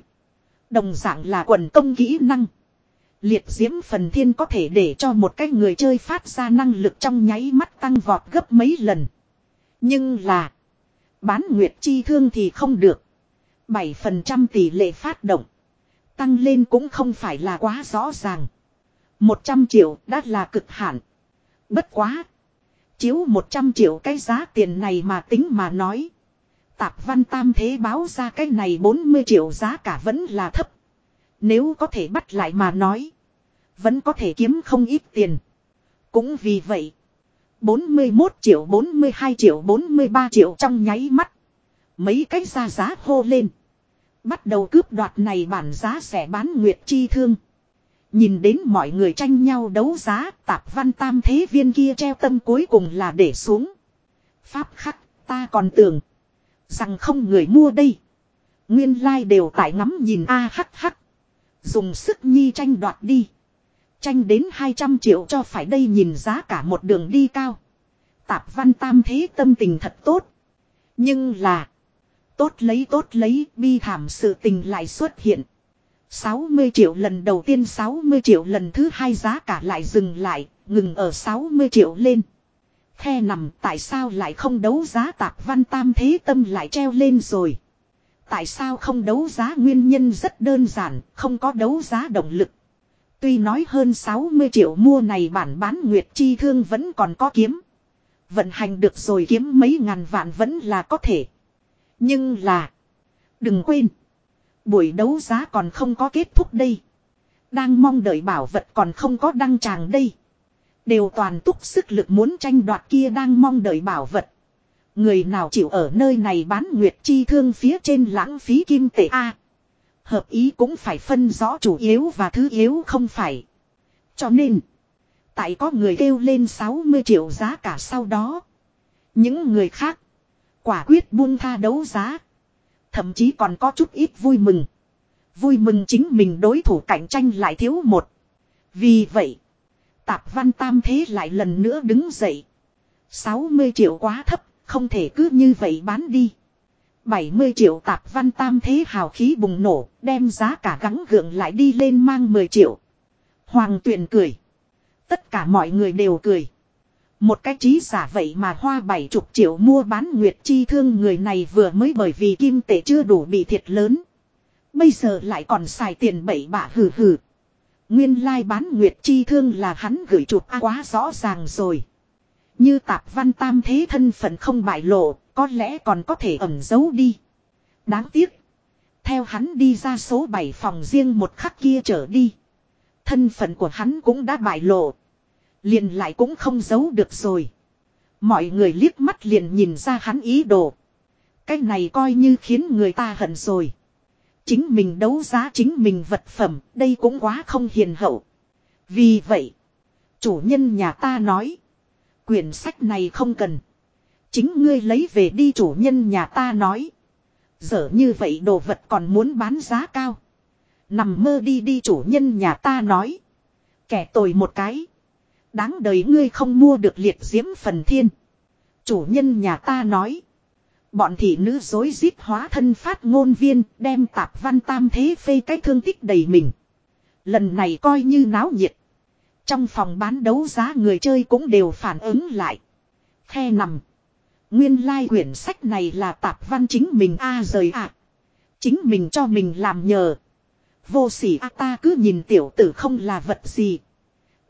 Đồng dạng là quần công kỹ năng. Liệt diễm phần thiên có thể để cho một cái người chơi phát ra năng lực trong nháy mắt tăng vọt gấp mấy lần. Nhưng là. Bán nguyệt chi thương thì không được. 7% tỷ lệ phát động. Tăng lên cũng không phải là quá rõ ràng. 100 triệu đã là cực hạn. Bất quá. Chiếu 100 triệu cái giá tiền này mà tính mà nói. Tạp văn tam thế báo ra cái này 40 triệu giá cả vẫn là thấp. Nếu có thể bắt lại mà nói. Vẫn có thể kiếm không ít tiền. Cũng vì vậy. 41 triệu 42 triệu 43 triệu trong nháy mắt. Mấy cái ra giá hô lên. Bắt đầu cướp đoạt này bản giá sẽ bán nguyệt chi thương. Nhìn đến mọi người tranh nhau đấu giá, tạp văn tam thế viên kia treo tâm cuối cùng là để xuống. Pháp khắc, ta còn tưởng. Rằng không người mua đây. Nguyên lai like đều tại ngắm nhìn a hắc hắc. Dùng sức nhi tranh đoạt đi. Tranh đến 200 triệu cho phải đây nhìn giá cả một đường đi cao. Tạp văn tam thế tâm tình thật tốt. Nhưng là. Tốt lấy tốt lấy, bi thảm sự tình lại xuất hiện. 60 triệu lần đầu tiên 60 triệu lần thứ hai giá cả lại dừng lại, ngừng ở 60 triệu lên. The nằm tại sao lại không đấu giá tạp văn tam thế tâm lại treo lên rồi. Tại sao không đấu giá nguyên nhân rất đơn giản, không có đấu giá động lực. Tuy nói hơn 60 triệu mua này bản bán nguyệt chi thương vẫn còn có kiếm. Vận hành được rồi kiếm mấy ngàn vạn vẫn là có thể. Nhưng là. Đừng quên. Buổi đấu giá còn không có kết thúc đây. Đang mong đợi bảo vật còn không có đăng tràng đây. Đều toàn túc sức lực muốn tranh đoạt kia đang mong đợi bảo vật. Người nào chịu ở nơi này bán nguyệt chi thương phía trên lãng phí kim tệ A. Hợp ý cũng phải phân rõ chủ yếu và thứ yếu không phải. Cho nên. Tại có người kêu lên 60 triệu giá cả sau đó. Những người khác. Quả quyết buông tha đấu giá. Thậm chí còn có chút ít vui mừng. Vui mừng chính mình đối thủ cạnh tranh lại thiếu một. Vì vậy. Tạp văn tam thế lại lần nữa đứng dậy. 60 triệu quá thấp. Không thể cứ như vậy bán đi. 70 triệu tạp văn tam thế hào khí bùng nổ. Đem giá cả gắng gượng lại đi lên mang 10 triệu. Hoàng tuyển cười. Tất cả mọi người đều cười. Một cái trí giả vậy mà hoa bảy chục triệu mua bán nguyệt chi thương người này vừa mới bởi vì kim tệ chưa đủ bị thiệt lớn. Bây giờ lại còn xài tiền bậy bạ hừ hừ. Nguyên lai like bán nguyệt chi thương là hắn gửi chụp quá rõ ràng rồi. Như tạp văn tam thế thân phận không bại lộ, có lẽ còn có thể ẩn giấu đi. Đáng tiếc. Theo hắn đi ra số 7 phòng riêng một khắc kia trở đi. Thân phận của hắn cũng đã bại lộ. Liền lại cũng không giấu được rồi. Mọi người liếc mắt liền nhìn ra hắn ý đồ. Cái này coi như khiến người ta hận rồi. Chính mình đấu giá chính mình vật phẩm, đây cũng quá không hiền hậu. Vì vậy, chủ nhân nhà ta nói, quyển sách này không cần. Chính ngươi lấy về đi chủ nhân nhà ta nói. Dở như vậy đồ vật còn muốn bán giá cao. Nằm mơ đi đi chủ nhân nhà ta nói. Kẻ tồi một cái. Đáng đời ngươi không mua được liệt diễm phần thiên. Chủ nhân nhà ta nói. Bọn thị nữ dối rít hóa thân phát ngôn viên, đem tạp văn tam thế phê cái thương tích đầy mình. Lần này coi như náo nhiệt. Trong phòng bán đấu giá người chơi cũng đều phản ứng lại. Khe nằm. Nguyên lai like quyển sách này là tạp văn chính mình a rời ạ. Chính mình cho mình làm nhờ. Vô sỉ a ta cứ nhìn tiểu tử không là vật gì.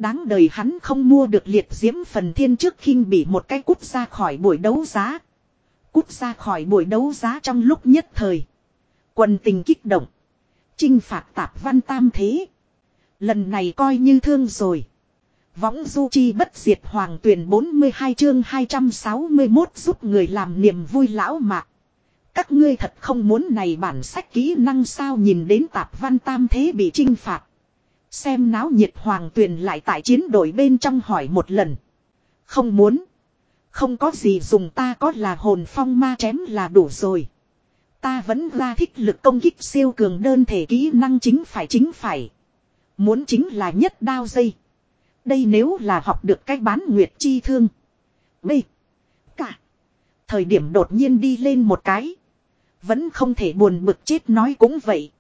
Đáng đời hắn không mua được liệt diễm phần thiên trước khinh bị một cái cút ra khỏi buổi đấu giá. Cút ra khỏi buổi đấu giá trong lúc nhất thời. Quần tình kích động. Chinh phạt tạp văn tam thế. Lần này coi như thương rồi. Võng du chi bất diệt hoàng tuyển 42 chương 261 giúp người làm niềm vui lão mạc. Các ngươi thật không muốn này bản sách kỹ năng sao nhìn đến tạp văn tam thế bị trinh phạt. Xem náo nhiệt hoàng tuyền lại tại chiến đội bên trong hỏi một lần. Không muốn. Không có gì dùng ta có là hồn phong ma chém là đủ rồi. Ta vẫn ra thích lực công kích siêu cường đơn thể kỹ năng chính phải chính phải. Muốn chính là nhất đao dây. Đây nếu là học được cách bán nguyệt chi thương. B. Cả. Thời điểm đột nhiên đi lên một cái. Vẫn không thể buồn bực chết nói cũng vậy.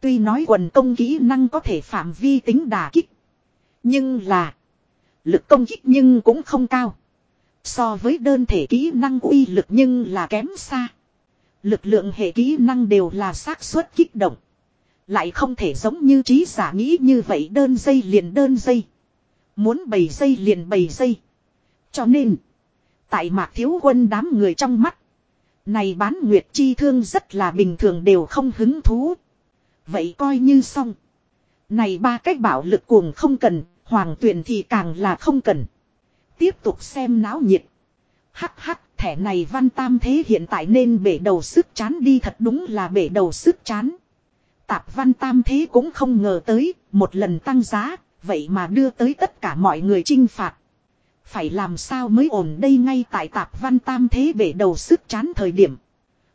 Tuy nói quần công kỹ năng có thể phạm vi tính đà kích. Nhưng là. Lực công kích nhưng cũng không cao. So với đơn thể kỹ năng uy lực nhưng là kém xa. Lực lượng hệ kỹ năng đều là xác suất kích động. Lại không thể giống như trí giả nghĩ như vậy đơn dây liền đơn dây. Muốn bầy dây liền bầy dây. Cho nên. Tại mạc thiếu quân đám người trong mắt. Này bán nguyệt chi thương rất là bình thường đều không hứng thú. Vậy coi như xong. Này ba cách bảo lực cuồng không cần, hoàng tuyển thì càng là không cần. Tiếp tục xem náo nhiệt. Hắc hắc, thẻ này văn tam thế hiện tại nên bể đầu sức chán đi thật đúng là bể đầu sức chán. Tạp văn tam thế cũng không ngờ tới, một lần tăng giá, vậy mà đưa tới tất cả mọi người trinh phạt. Phải làm sao mới ổn đây ngay tại tạp văn tam thế bể đầu sức chán thời điểm.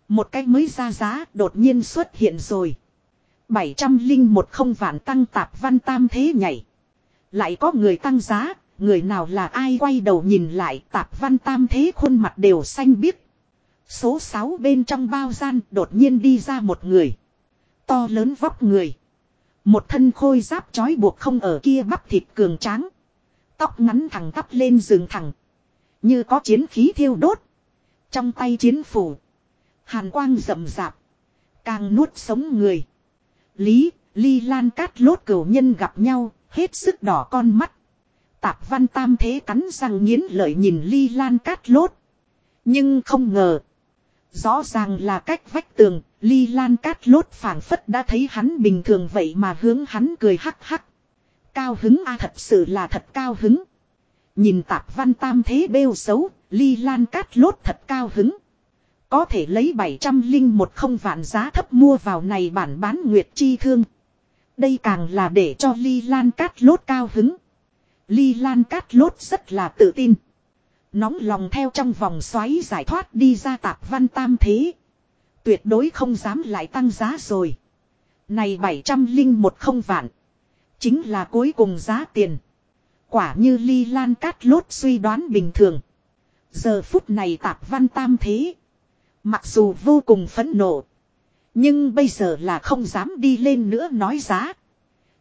Một cách mới ra giá đột nhiên xuất hiện rồi. 701 không vạn tăng tạp văn tam thế nhảy. Lại có người tăng giá, người nào là ai quay đầu nhìn lại tạp văn tam thế khuôn mặt đều xanh biếc. Số 6 bên trong bao gian đột nhiên đi ra một người. To lớn vóc người. Một thân khôi giáp trói buộc không ở kia bắp thịt cường tráng. Tóc ngắn thẳng tắp lên rừng thẳng. Như có chiến khí thiêu đốt. Trong tay chiến phủ. Hàn quang rậm rạp. Càng nuốt sống người. Lý, Ly Lan cát lốt cửu nhân gặp nhau, hết sức đỏ con mắt. Tạp văn tam thế cắn răng nghiến lợi nhìn Ly Lan cát lốt. Nhưng không ngờ. Rõ ràng là cách vách tường, Ly Lan Cát Lốt phảng phất đã thấy hắn bình thường vậy mà hướng hắn cười hắc hắc. Cao hứng a thật sự là thật cao hứng. Nhìn tạp văn tam thế bêu xấu, Ly Lan Cát Lốt thật cao hứng. Có thể lấy 700 linh một không vạn giá thấp mua vào này bản bán nguyệt chi thương. Đây càng là để cho Ly Lan Cát Lốt cao hứng. Ly Lan Cát Lốt rất là tự tin. Nóng lòng theo trong vòng xoáy giải thoát đi ra tạp văn tam thế. Tuyệt đối không dám lại tăng giá rồi. Này 700 linh một không vạn. Chính là cuối cùng giá tiền. Quả như ly lan cát lốt suy đoán bình thường. Giờ phút này tạp văn tam thế. Mặc dù vô cùng phẫn nộ. Nhưng bây giờ là không dám đi lên nữa nói giá.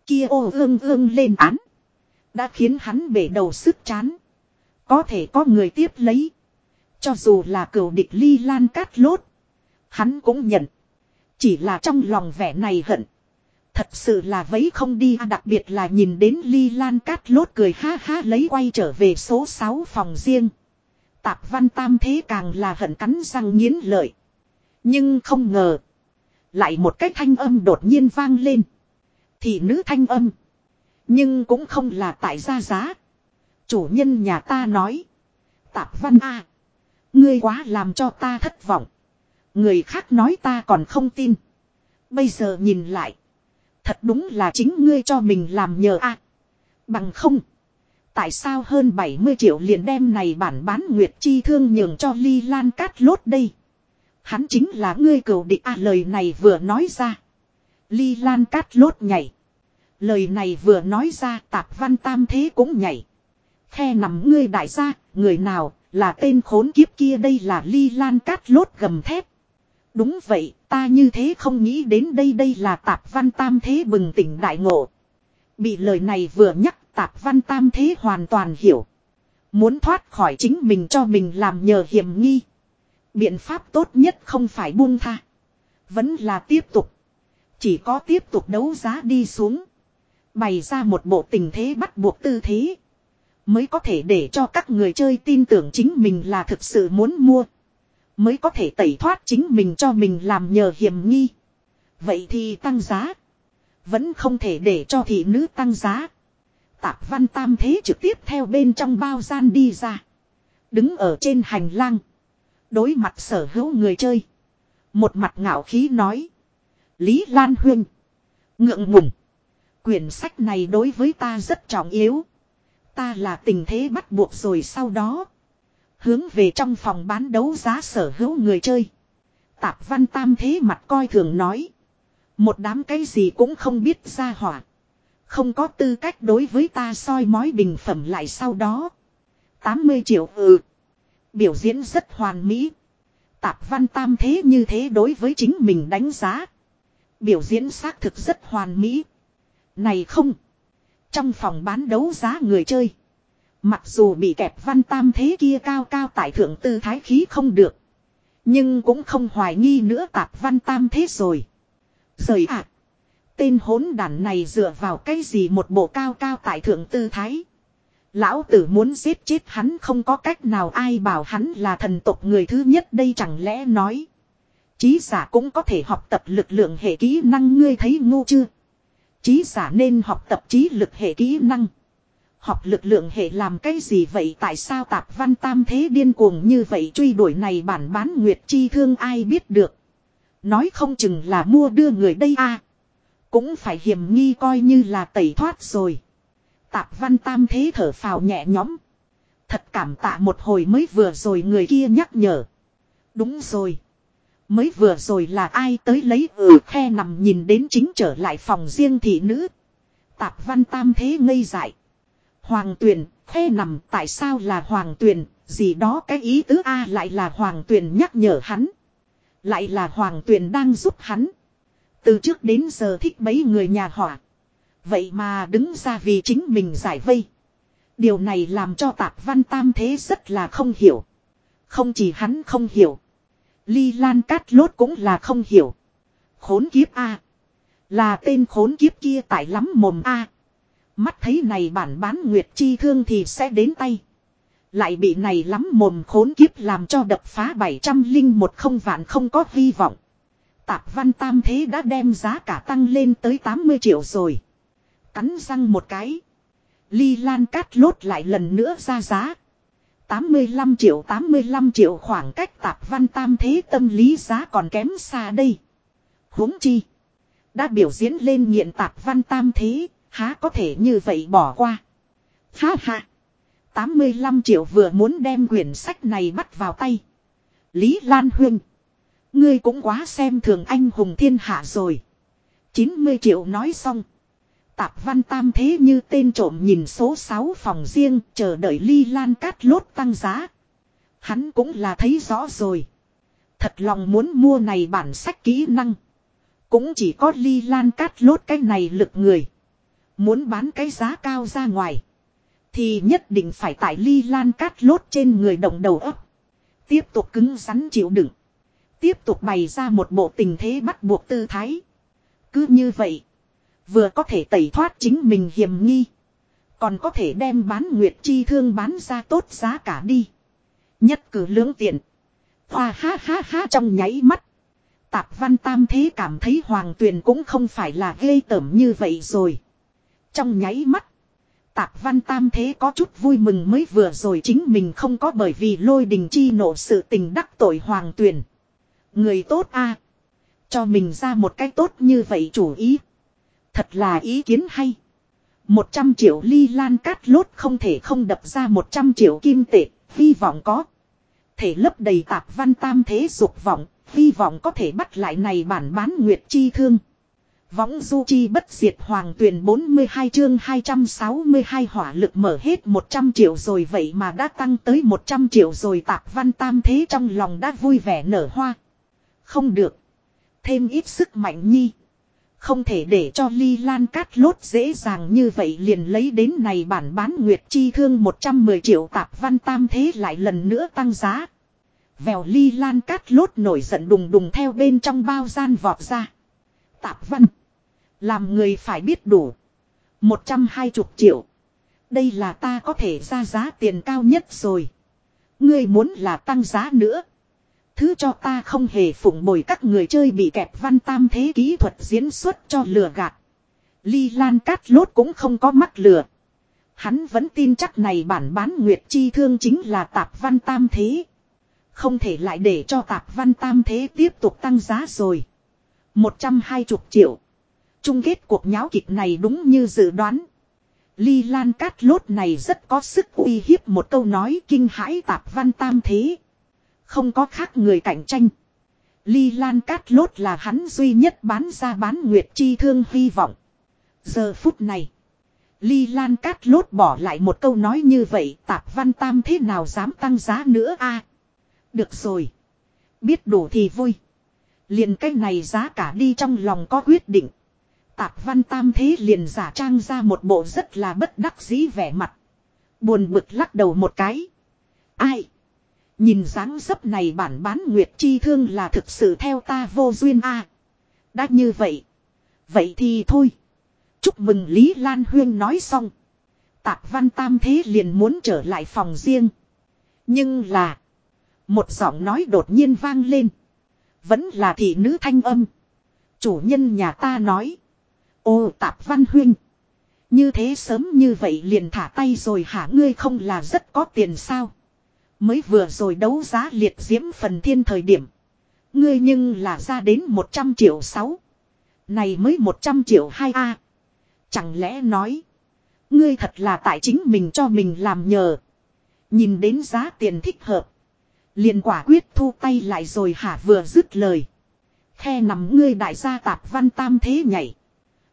Kia ô ương ương lên án. Đã khiến hắn bể đầu sức chán. Có thể có người tiếp lấy. Cho dù là cửu địch ly lan cát lốt. Hắn cũng nhận. Chỉ là trong lòng vẻ này hận. Thật sự là vấy không đi, đặc biệt là nhìn đến ly lan cát lốt cười ha ha lấy quay trở về số 6 phòng riêng. Tạp văn tam thế càng là hận cắn răng nghiến lợi. Nhưng không ngờ. Lại một cái thanh âm đột nhiên vang lên. Thì nữ thanh âm. Nhưng cũng không là tại gia giá. Chủ nhân nhà ta nói. Tạp văn a, Ngươi quá làm cho ta thất vọng. Người khác nói ta còn không tin. Bây giờ nhìn lại. Thật đúng là chính ngươi cho mình làm nhờ a Bằng không. Tại sao hơn 70 triệu liền đem này bản bán nguyệt chi thương nhường cho ly lan cát lốt đây. Hắn chính là ngươi cầu địch à lời này vừa nói ra. Ly lan cát lốt nhảy. Lời này vừa nói ra tạp văn tam thế cũng nhảy. Khe nằm ngươi đại gia, người nào, là tên khốn kiếp kia đây là ly lan cát lốt gầm thép. Đúng vậy, ta như thế không nghĩ đến đây đây là tạp văn tam thế bừng tỉnh đại ngộ. Bị lời này vừa nhắc tạp văn tam thế hoàn toàn hiểu. Muốn thoát khỏi chính mình cho mình làm nhờ hiểm nghi. Biện pháp tốt nhất không phải buông tha. Vẫn là tiếp tục. Chỉ có tiếp tục đấu giá đi xuống. Bày ra một bộ tình thế bắt buộc tư thế. Mới có thể để cho các người chơi tin tưởng chính mình là thực sự muốn mua. Mới có thể tẩy thoát chính mình cho mình làm nhờ hiểm nghi. Vậy thì tăng giá. Vẫn không thể để cho thị nữ tăng giá. Tạp văn tam thế trực tiếp theo bên trong bao gian đi ra. Đứng ở trên hành lang. Đối mặt sở hữu người chơi. Một mặt ngạo khí nói. Lý Lan Huyên. Ngượng ngùng. Quyển sách này đối với ta rất trọng yếu. Ta là tình thế bắt buộc rồi sau đó. Hướng về trong phòng bán đấu giá sở hữu người chơi. Tạp văn tam thế mặt coi thường nói. Một đám cái gì cũng không biết ra hỏa. Không có tư cách đối với ta soi mói bình phẩm lại sau đó. 80 triệu ừ. Biểu diễn rất hoàn mỹ. Tạp văn tam thế như thế đối với chính mình đánh giá. Biểu diễn xác thực rất hoàn mỹ. Này không. Trong phòng bán đấu giá người chơi. Mặc dù bị kẹp văn tam thế kia cao cao tại thượng tư thái khí không được. Nhưng cũng không hoài nghi nữa tạp văn tam thế rồi. Rời ạ tên hỗn đàn này dựa vào cái gì một bộ cao cao tại thượng tư thái. Lão tử muốn giết chết hắn không có cách nào, ai bảo hắn là thần tộc người thứ nhất đây chẳng lẽ nói. Chí giả cũng có thể học tập lực lượng hệ kỹ năng, ngươi thấy ngu chưa. Chí giả nên học tập trí lực hệ kỹ năng. Học lực lượng hệ làm cái gì vậy tại sao tạp văn tam thế điên cuồng như vậy truy đuổi này bản bán nguyệt chi thương ai biết được. Nói không chừng là mua đưa người đây a cũng phải hiểm nghi coi như là tẩy thoát rồi. Tạp văn tam thế thở phào nhẹ nhõm. Thật cảm tạ một hồi mới vừa rồi người kia nhắc nhở. Đúng rồi. Mới vừa rồi là ai tới lấy ừ khe nằm nhìn đến chính trở lại phòng riêng thị nữ. Tạp văn tam thế ngây dại. Hoàng tuyền, khe nằm tại sao là hoàng tuyền, gì đó cái ý tứ A lại là hoàng tuyền nhắc nhở hắn. Lại là hoàng tuyền đang giúp hắn. Từ trước đến giờ thích mấy người nhà họa. Vậy mà đứng ra vì chính mình giải vây. Điều này làm cho tạp văn tam thế rất là không hiểu. Không chỉ hắn không hiểu. Ly Lan Cát Lốt cũng là không hiểu. Khốn kiếp A. Là tên khốn kiếp kia tại lắm mồm A. Mắt thấy này bản bán nguyệt chi thương thì sẽ đến tay. Lại bị này lắm mồm khốn kiếp làm cho đập phá 700 linh một không vạn không có hy vọng. Tạp văn tam thế đã đem giá cả tăng lên tới 80 triệu rồi. Cắn răng một cái. Ly Lan cát lốt lại lần nữa ra giá. 85 triệu 85 triệu khoảng cách tạp văn tam thế tâm lý giá còn kém xa đây. huống chi. Đã biểu diễn lên nghiện tạp văn tam thế, há có thể như vậy bỏ qua. Ha ha. 85 triệu vừa muốn đem quyển sách này bắt vào tay. Lý Lan Huynh. Ngươi cũng quá xem thường anh hùng thiên hạ rồi. 90 triệu nói xong. Tạp văn tam thế như tên trộm nhìn số 6 phòng riêng, chờ đợi ly lan cát lốt tăng giá. Hắn cũng là thấy rõ rồi. Thật lòng muốn mua này bản sách kỹ năng. Cũng chỉ có ly lan cát lốt cái này lực người. Muốn bán cái giá cao ra ngoài. Thì nhất định phải tại ly lan cát lốt trên người đồng đầu ấp. Tiếp tục cứng rắn chịu đựng. Tiếp tục bày ra một bộ tình thế bắt buộc tư thái. Cứ như vậy. Vừa có thể tẩy thoát chính mình hiểm nghi. Còn có thể đem bán nguyệt chi thương bán ra tốt giá cả đi. Nhất cử lưỡng tiện. Hoa ha ha ha trong nháy mắt. Tạp văn tam thế cảm thấy hoàng tuyền cũng không phải là ghê tởm như vậy rồi. Trong nháy mắt. Tạp văn tam thế có chút vui mừng mới vừa rồi chính mình không có bởi vì lôi đình chi nộ sự tình đắc tội hoàng tuyền. Người tốt a Cho mình ra một cách tốt như vậy chủ ý. Thật là ý kiến hay. Một trăm triệu ly lan cát lốt không thể không đập ra một trăm triệu kim tệ, hy vọng có. Thể lấp đầy tạp văn tam thế dục vọng, hy vọng có thể bắt lại này bản bán nguyệt chi thương. Võng du chi bất diệt hoàng tuyển 42 chương 262 hỏa lực mở hết 100 triệu rồi vậy mà đã tăng tới 100 triệu rồi tạp văn tam thế trong lòng đã vui vẻ nở hoa. Không được. Thêm ít sức mạnh nhi. Không thể để cho ly lan cát lốt dễ dàng như vậy liền lấy đến này bản bán nguyệt chi thương 110 triệu tạp văn tam thế lại lần nữa tăng giá. Vèo ly lan cát lốt nổi giận đùng đùng theo bên trong bao gian vọt ra. Tạp văn. Làm người phải biết đủ. 120 triệu. Đây là ta có thể ra giá tiền cao nhất rồi. Ngươi muốn là tăng giá nữa. Thứ cho ta không hề phụng bồi các người chơi bị kẹp văn tam thế kỹ thuật diễn xuất cho lừa gạt. Ly Lan Cát Lốt cũng không có mắc lừa. Hắn vẫn tin chắc này bản bán nguyệt chi thương chính là tạp văn tam thế. Không thể lại để cho tạp văn tam thế tiếp tục tăng giá rồi. 120 triệu. Chung kết cuộc nháo kịch này đúng như dự đoán. Ly Lan Cát Lốt này rất có sức uy hiếp một câu nói kinh hãi tạp văn tam thế. Không có khác người cạnh tranh. Ly Lan Cát Lốt là hắn duy nhất bán ra bán nguyệt chi thương hy vọng. Giờ phút này. Ly Lan Cát Lốt bỏ lại một câu nói như vậy, tạp văn tam thế nào dám tăng giá nữa a Được rồi. Biết đủ thì vui. liền cái này giá cả đi trong lòng có quyết định. Tạp văn tam thế liền giả trang ra một bộ rất là bất đắc dĩ vẻ mặt. Buồn bực lắc đầu một cái. Ai? Nhìn dáng dấp này bản bán nguyệt chi thương là thực sự theo ta vô duyên a. đã như vậy. Vậy thì thôi. Chúc mừng Lý Lan Huyên nói xong. Tạp văn tam thế liền muốn trở lại phòng riêng. Nhưng là. Một giọng nói đột nhiên vang lên. Vẫn là thị nữ thanh âm. Chủ nhân nhà ta nói. Ô, tạp văn huyên. Như thế sớm như vậy liền thả tay rồi hả ngươi không là rất có tiền sao. Mới vừa rồi đấu giá liệt diễm phần thiên thời điểm. Ngươi nhưng là ra đến 100 triệu 6. Này mới 100 triệu 2A. Chẳng lẽ nói. Ngươi thật là tại chính mình cho mình làm nhờ. Nhìn đến giá tiền thích hợp. liền quả quyết thu tay lại rồi hả vừa dứt lời. Khe nằm ngươi đại gia tạp văn tam thế nhảy.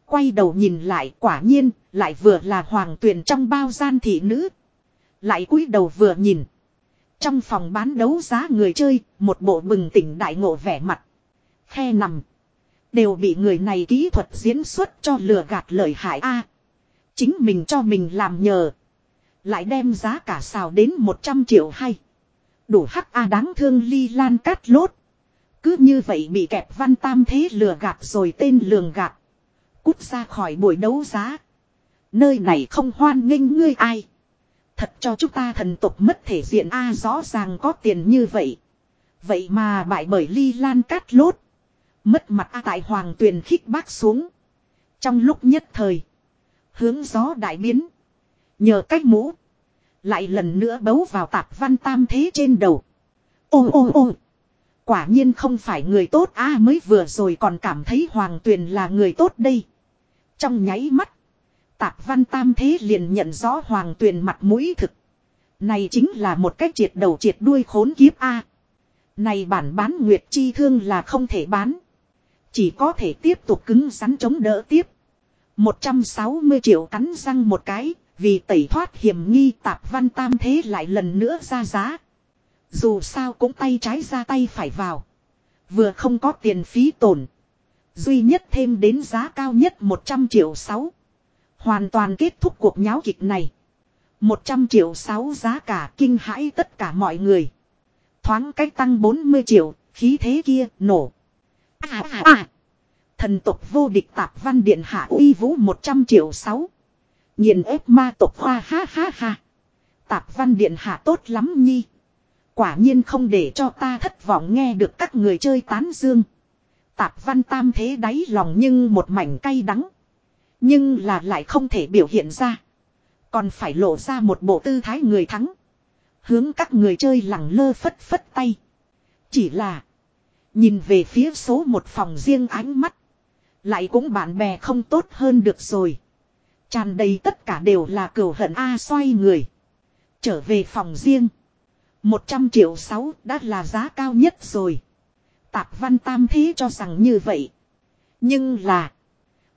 Quay đầu nhìn lại quả nhiên, lại vừa là hoàng tuyển trong bao gian thị nữ. Lại cúi đầu vừa nhìn. Trong phòng bán đấu giá người chơi, một bộ bừng tỉnh đại ngộ vẻ mặt. Khe nằm. Đều bị người này kỹ thuật diễn xuất cho lừa gạt lợi hại A. chính mình cho mình làm nhờ. Lại đem giá cả xào đến 100 triệu hay. Đủ hắc A đáng thương ly lan cát lốt. Cứ như vậy bị kẹp văn tam thế lừa gạt rồi tên lường gạt. Cút ra khỏi buổi đấu giá. Nơi này không hoan nghênh ngươi ai. Thật cho chúng ta thần tục mất thể diện a, rõ ràng có tiền như vậy. Vậy mà bại bởi ly lan cát lốt. Mất mặt A tại hoàng tuyền khích bác xuống. Trong lúc nhất thời. Hướng gió đại biến. Nhờ cách mũ. Lại lần nữa bấu vào tạp văn tam thế trên đầu. Ô ô ô. Quả nhiên không phải người tốt a, mới vừa rồi còn cảm thấy hoàng tuyền là người tốt đây. Trong nháy mắt. Tạp văn tam thế liền nhận rõ hoàng tuyền mặt mũi thực. Này chính là một cách triệt đầu triệt đuôi khốn kiếp a. Này bản bán nguyệt chi thương là không thể bán. Chỉ có thể tiếp tục cứng rắn chống đỡ tiếp. 160 triệu cắn răng một cái, vì tẩy thoát hiểm nghi tạp văn tam thế lại lần nữa ra giá. Dù sao cũng tay trái ra tay phải vào. Vừa không có tiền phí tổn. Duy nhất thêm đến giá cao nhất 100 triệu 6. Hoàn toàn kết thúc cuộc nháo kịch này. 100 triệu 6 giá cả kinh hãi tất cả mọi người. Thoáng cách tăng 40 triệu, khí thế kia nổ. À à à. Thần tộc vô địch tạp văn điện hạ uy vũ 100 triệu 6. Nhìn ép ma tộc hoa ha ha ha. Tạp văn điện hạ tốt lắm nhi. Quả nhiên không để cho ta thất vọng nghe được các người chơi tán dương. Tạp văn tam thế đáy lòng nhưng một mảnh cay đắng. Nhưng là lại không thể biểu hiện ra. Còn phải lộ ra một bộ tư thái người thắng. Hướng các người chơi lẳng lơ phất phất tay. Chỉ là. Nhìn về phía số một phòng riêng ánh mắt. Lại cũng bạn bè không tốt hơn được rồi. Tràn đầy tất cả đều là cửu hận A xoay người. Trở về phòng riêng. 100 triệu 6 đã là giá cao nhất rồi. Tạp văn tam thế cho rằng như vậy. Nhưng là.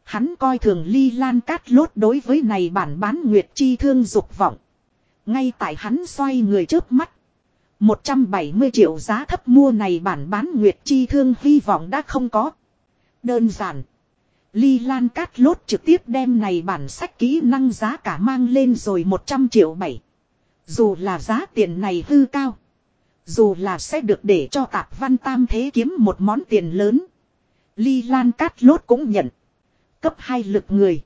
Hắn coi thường ly lan cát lốt đối với này bản bán nguyệt chi thương dục vọng. Ngay tại hắn xoay người trước mắt. 170 triệu giá thấp mua này bản bán nguyệt chi thương hy vọng đã không có. Đơn giản. Ly Lan Cát Lốt trực tiếp đem này bản sách kỹ năng giá cả mang lên rồi 100 triệu bảy. Dù là giá tiền này hư cao. Dù là sẽ được để cho tạp văn tam thế kiếm một món tiền lớn. Ly Lan Cát Lốt cũng nhận. Cấp 2 lực người.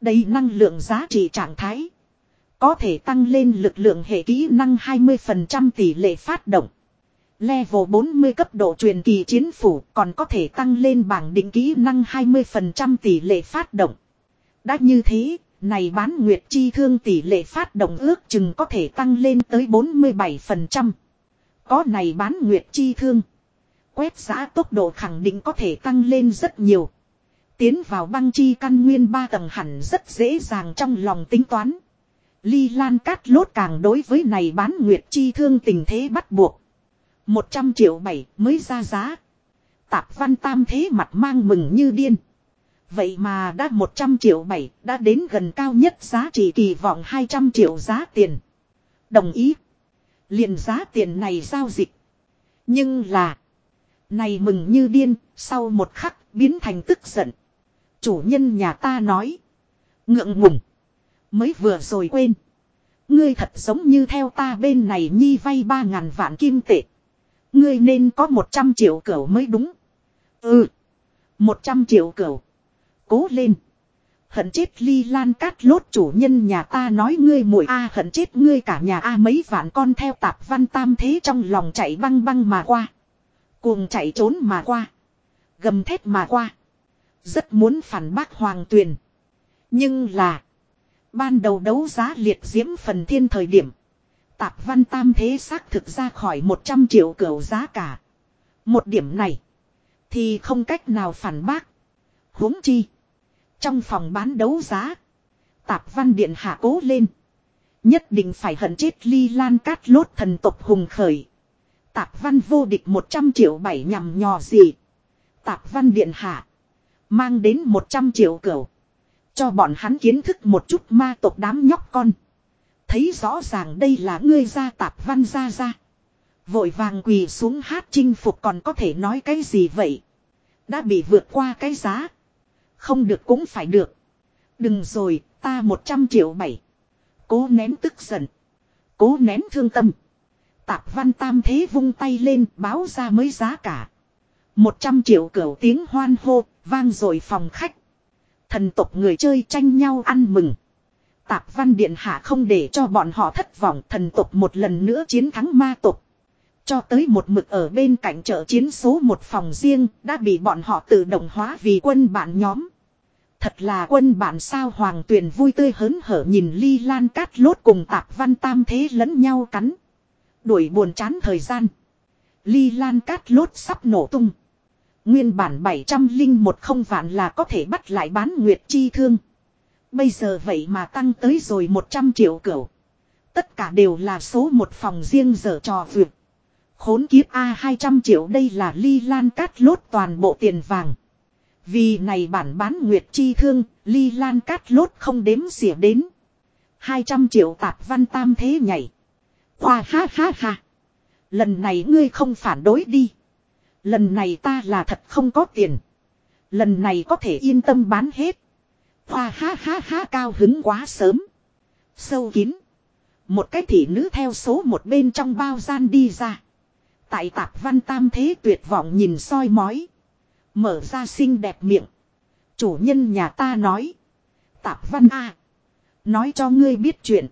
Đầy năng lượng giá trị trạng thái. Có thể tăng lên lực lượng hệ kỹ năng 20% tỷ lệ phát động. Level 40 cấp độ truyền kỳ chiến phủ còn có thể tăng lên bảng định kỹ năng 20% tỷ lệ phát động. Đã như thế, này bán nguyệt chi thương tỷ lệ phát động ước chừng có thể tăng lên tới 47%. Có này bán nguyệt chi thương. Quét giã tốc độ khẳng định có thể tăng lên rất nhiều. Tiến vào băng chi căn nguyên ba tầng hẳn rất dễ dàng trong lòng tính toán. Ly Lan Cát lốt càng đối với này bán nguyệt chi thương tình thế bắt buộc. 100 triệu bảy mới ra giá. Tạp văn tam thế mặt mang mừng như điên. Vậy mà đã 100 triệu bảy đã đến gần cao nhất giá trị kỳ vọng 200 triệu giá tiền. Đồng ý. liền giá tiền này giao dịch. Nhưng là. Này mừng như điên, sau một khắc biến thành tức giận. Chủ nhân nhà ta nói. Ngượng ngùng. Mới vừa rồi quên. Ngươi thật giống như theo ta bên này nhi vay ba ngàn vạn kim tệ. Ngươi nên có 100 triệu cửu mới đúng. Ừ. 100 triệu cửu. Cố lên. Hận chết ly lan cát lốt chủ nhân nhà ta nói ngươi muội a, hận chết ngươi cả nhà a, mấy vạn con theo tạp văn tam thế trong lòng chạy băng băng mà qua. Cuồng chạy trốn mà qua. Gầm thét mà qua. Rất muốn phản bác hoàng tuyền. Nhưng là. Ban đầu đấu giá liệt diễm phần thiên thời điểm. Tạp văn tam thế xác thực ra khỏi 100 triệu cửu giá cả. Một điểm này. Thì không cách nào phản bác. huống chi. Trong phòng bán đấu giá. Tạp văn điện hạ cố lên. Nhất định phải hận chết ly lan cát lốt thần tộc hùng khởi. Tạp văn vô địch 100 triệu bảy nhằm nhò gì. Tạp văn điện hạ. Mang đến 100 triệu cửu. Cho bọn hắn kiến thức một chút ma tộc đám nhóc con. Thấy rõ ràng đây là ngươi gia tạp văn gia gia. Vội vàng quỳ xuống hát chinh phục còn có thể nói cái gì vậy. Đã bị vượt qua cái giá. Không được cũng phải được. Đừng rồi, ta 100 triệu bảy. Cố nén tức giận. Cố nén thương tâm. Tạp văn tam thế vung tay lên báo ra mới giá cả. 100 triệu cửa tiếng hoan hô, vang rồi phòng khách. Thần tộc người chơi tranh nhau ăn mừng. Tạp văn điện hạ không để cho bọn họ thất vọng thần tộc một lần nữa chiến thắng ma tộc. Cho tới một mực ở bên cạnh chợ chiến số một phòng riêng đã bị bọn họ tự động hóa vì quân bạn nhóm. Thật là quân bạn sao hoàng tuyền vui tươi hớn hở nhìn ly lan cát lốt cùng tạp văn tam thế lẫn nhau cắn. Đuổi buồn chán thời gian. Ly lan cát lốt sắp nổ tung. Nguyên bản 700 linh một không vạn là có thể bắt lại bán nguyệt chi thương. Bây giờ vậy mà tăng tới rồi 100 triệu cửu. Tất cả đều là số một phòng riêng dở trò vượt. Khốn kiếp A 200 triệu đây là ly lan cát lốt toàn bộ tiền vàng. Vì này bản bán nguyệt chi thương, ly lan cát lốt không đếm xỉa đến. 200 triệu tạp văn tam thế nhảy. Khoa ha ha ha. Lần này ngươi không phản đối đi. Lần này ta là thật không có tiền. Lần này có thể yên tâm bán hết. Hoa ha ha ha cao hứng quá sớm. Sâu kín. Một cái thị nữ theo số một bên trong bao gian đi ra. Tại tạp văn tam thế tuyệt vọng nhìn soi mói. Mở ra xinh đẹp miệng. Chủ nhân nhà ta nói. Tạp văn A. Nói cho ngươi biết chuyện.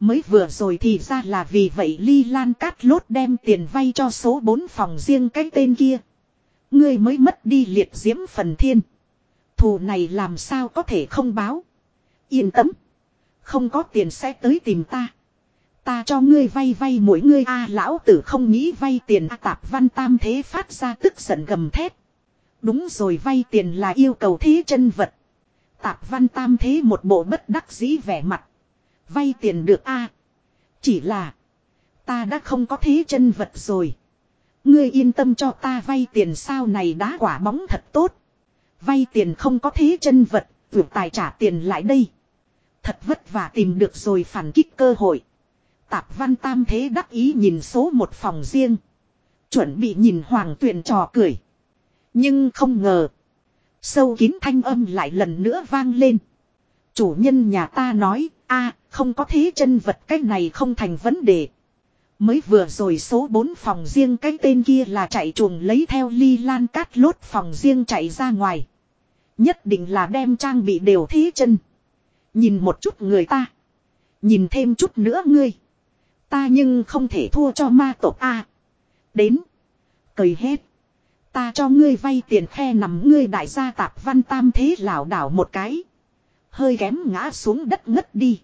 Mới vừa rồi thì ra là vì vậy ly lan cát lốt đem tiền vay cho số 4 phòng riêng cái tên kia. Ngươi mới mất đi liệt diễm phần thiên. Thù này làm sao có thể không báo. Yên tâm. Không có tiền sẽ tới tìm ta. Ta cho ngươi vay vay mỗi ngươi a lão tử không nghĩ vay tiền a tạp văn tam thế phát ra tức giận gầm thét. Đúng rồi vay tiền là yêu cầu thế chân vật. Tạp văn tam thế một bộ bất đắc dĩ vẻ mặt. Vay tiền được a Chỉ là. Ta đã không có thế chân vật rồi. Ngươi yên tâm cho ta vay tiền sao này đá quả bóng thật tốt. Vay tiền không có thế chân vật, vượt tài trả tiền lại đây. Thật vất vả tìm được rồi phản kích cơ hội. Tạp văn tam thế đắc ý nhìn số một phòng riêng. Chuẩn bị nhìn hoàng tuyển trò cười. Nhưng không ngờ. Sâu kín thanh âm lại lần nữa vang lên. Chủ nhân nhà ta nói, a, không có thế chân vật cái này không thành vấn đề. Mới vừa rồi số 4 phòng riêng cái tên kia là chạy chuồng lấy theo ly lan cát lốt phòng riêng chạy ra ngoài. Nhất định là đem trang bị đều thế chân. Nhìn một chút người ta. Nhìn thêm chút nữa ngươi. Ta nhưng không thể thua cho ma tộc A. Đến. Cười hết. Ta cho ngươi vay tiền khe nằm ngươi đại gia tạp văn tam thế lảo đảo một cái. Hơi kém ngã xuống đất ngất đi.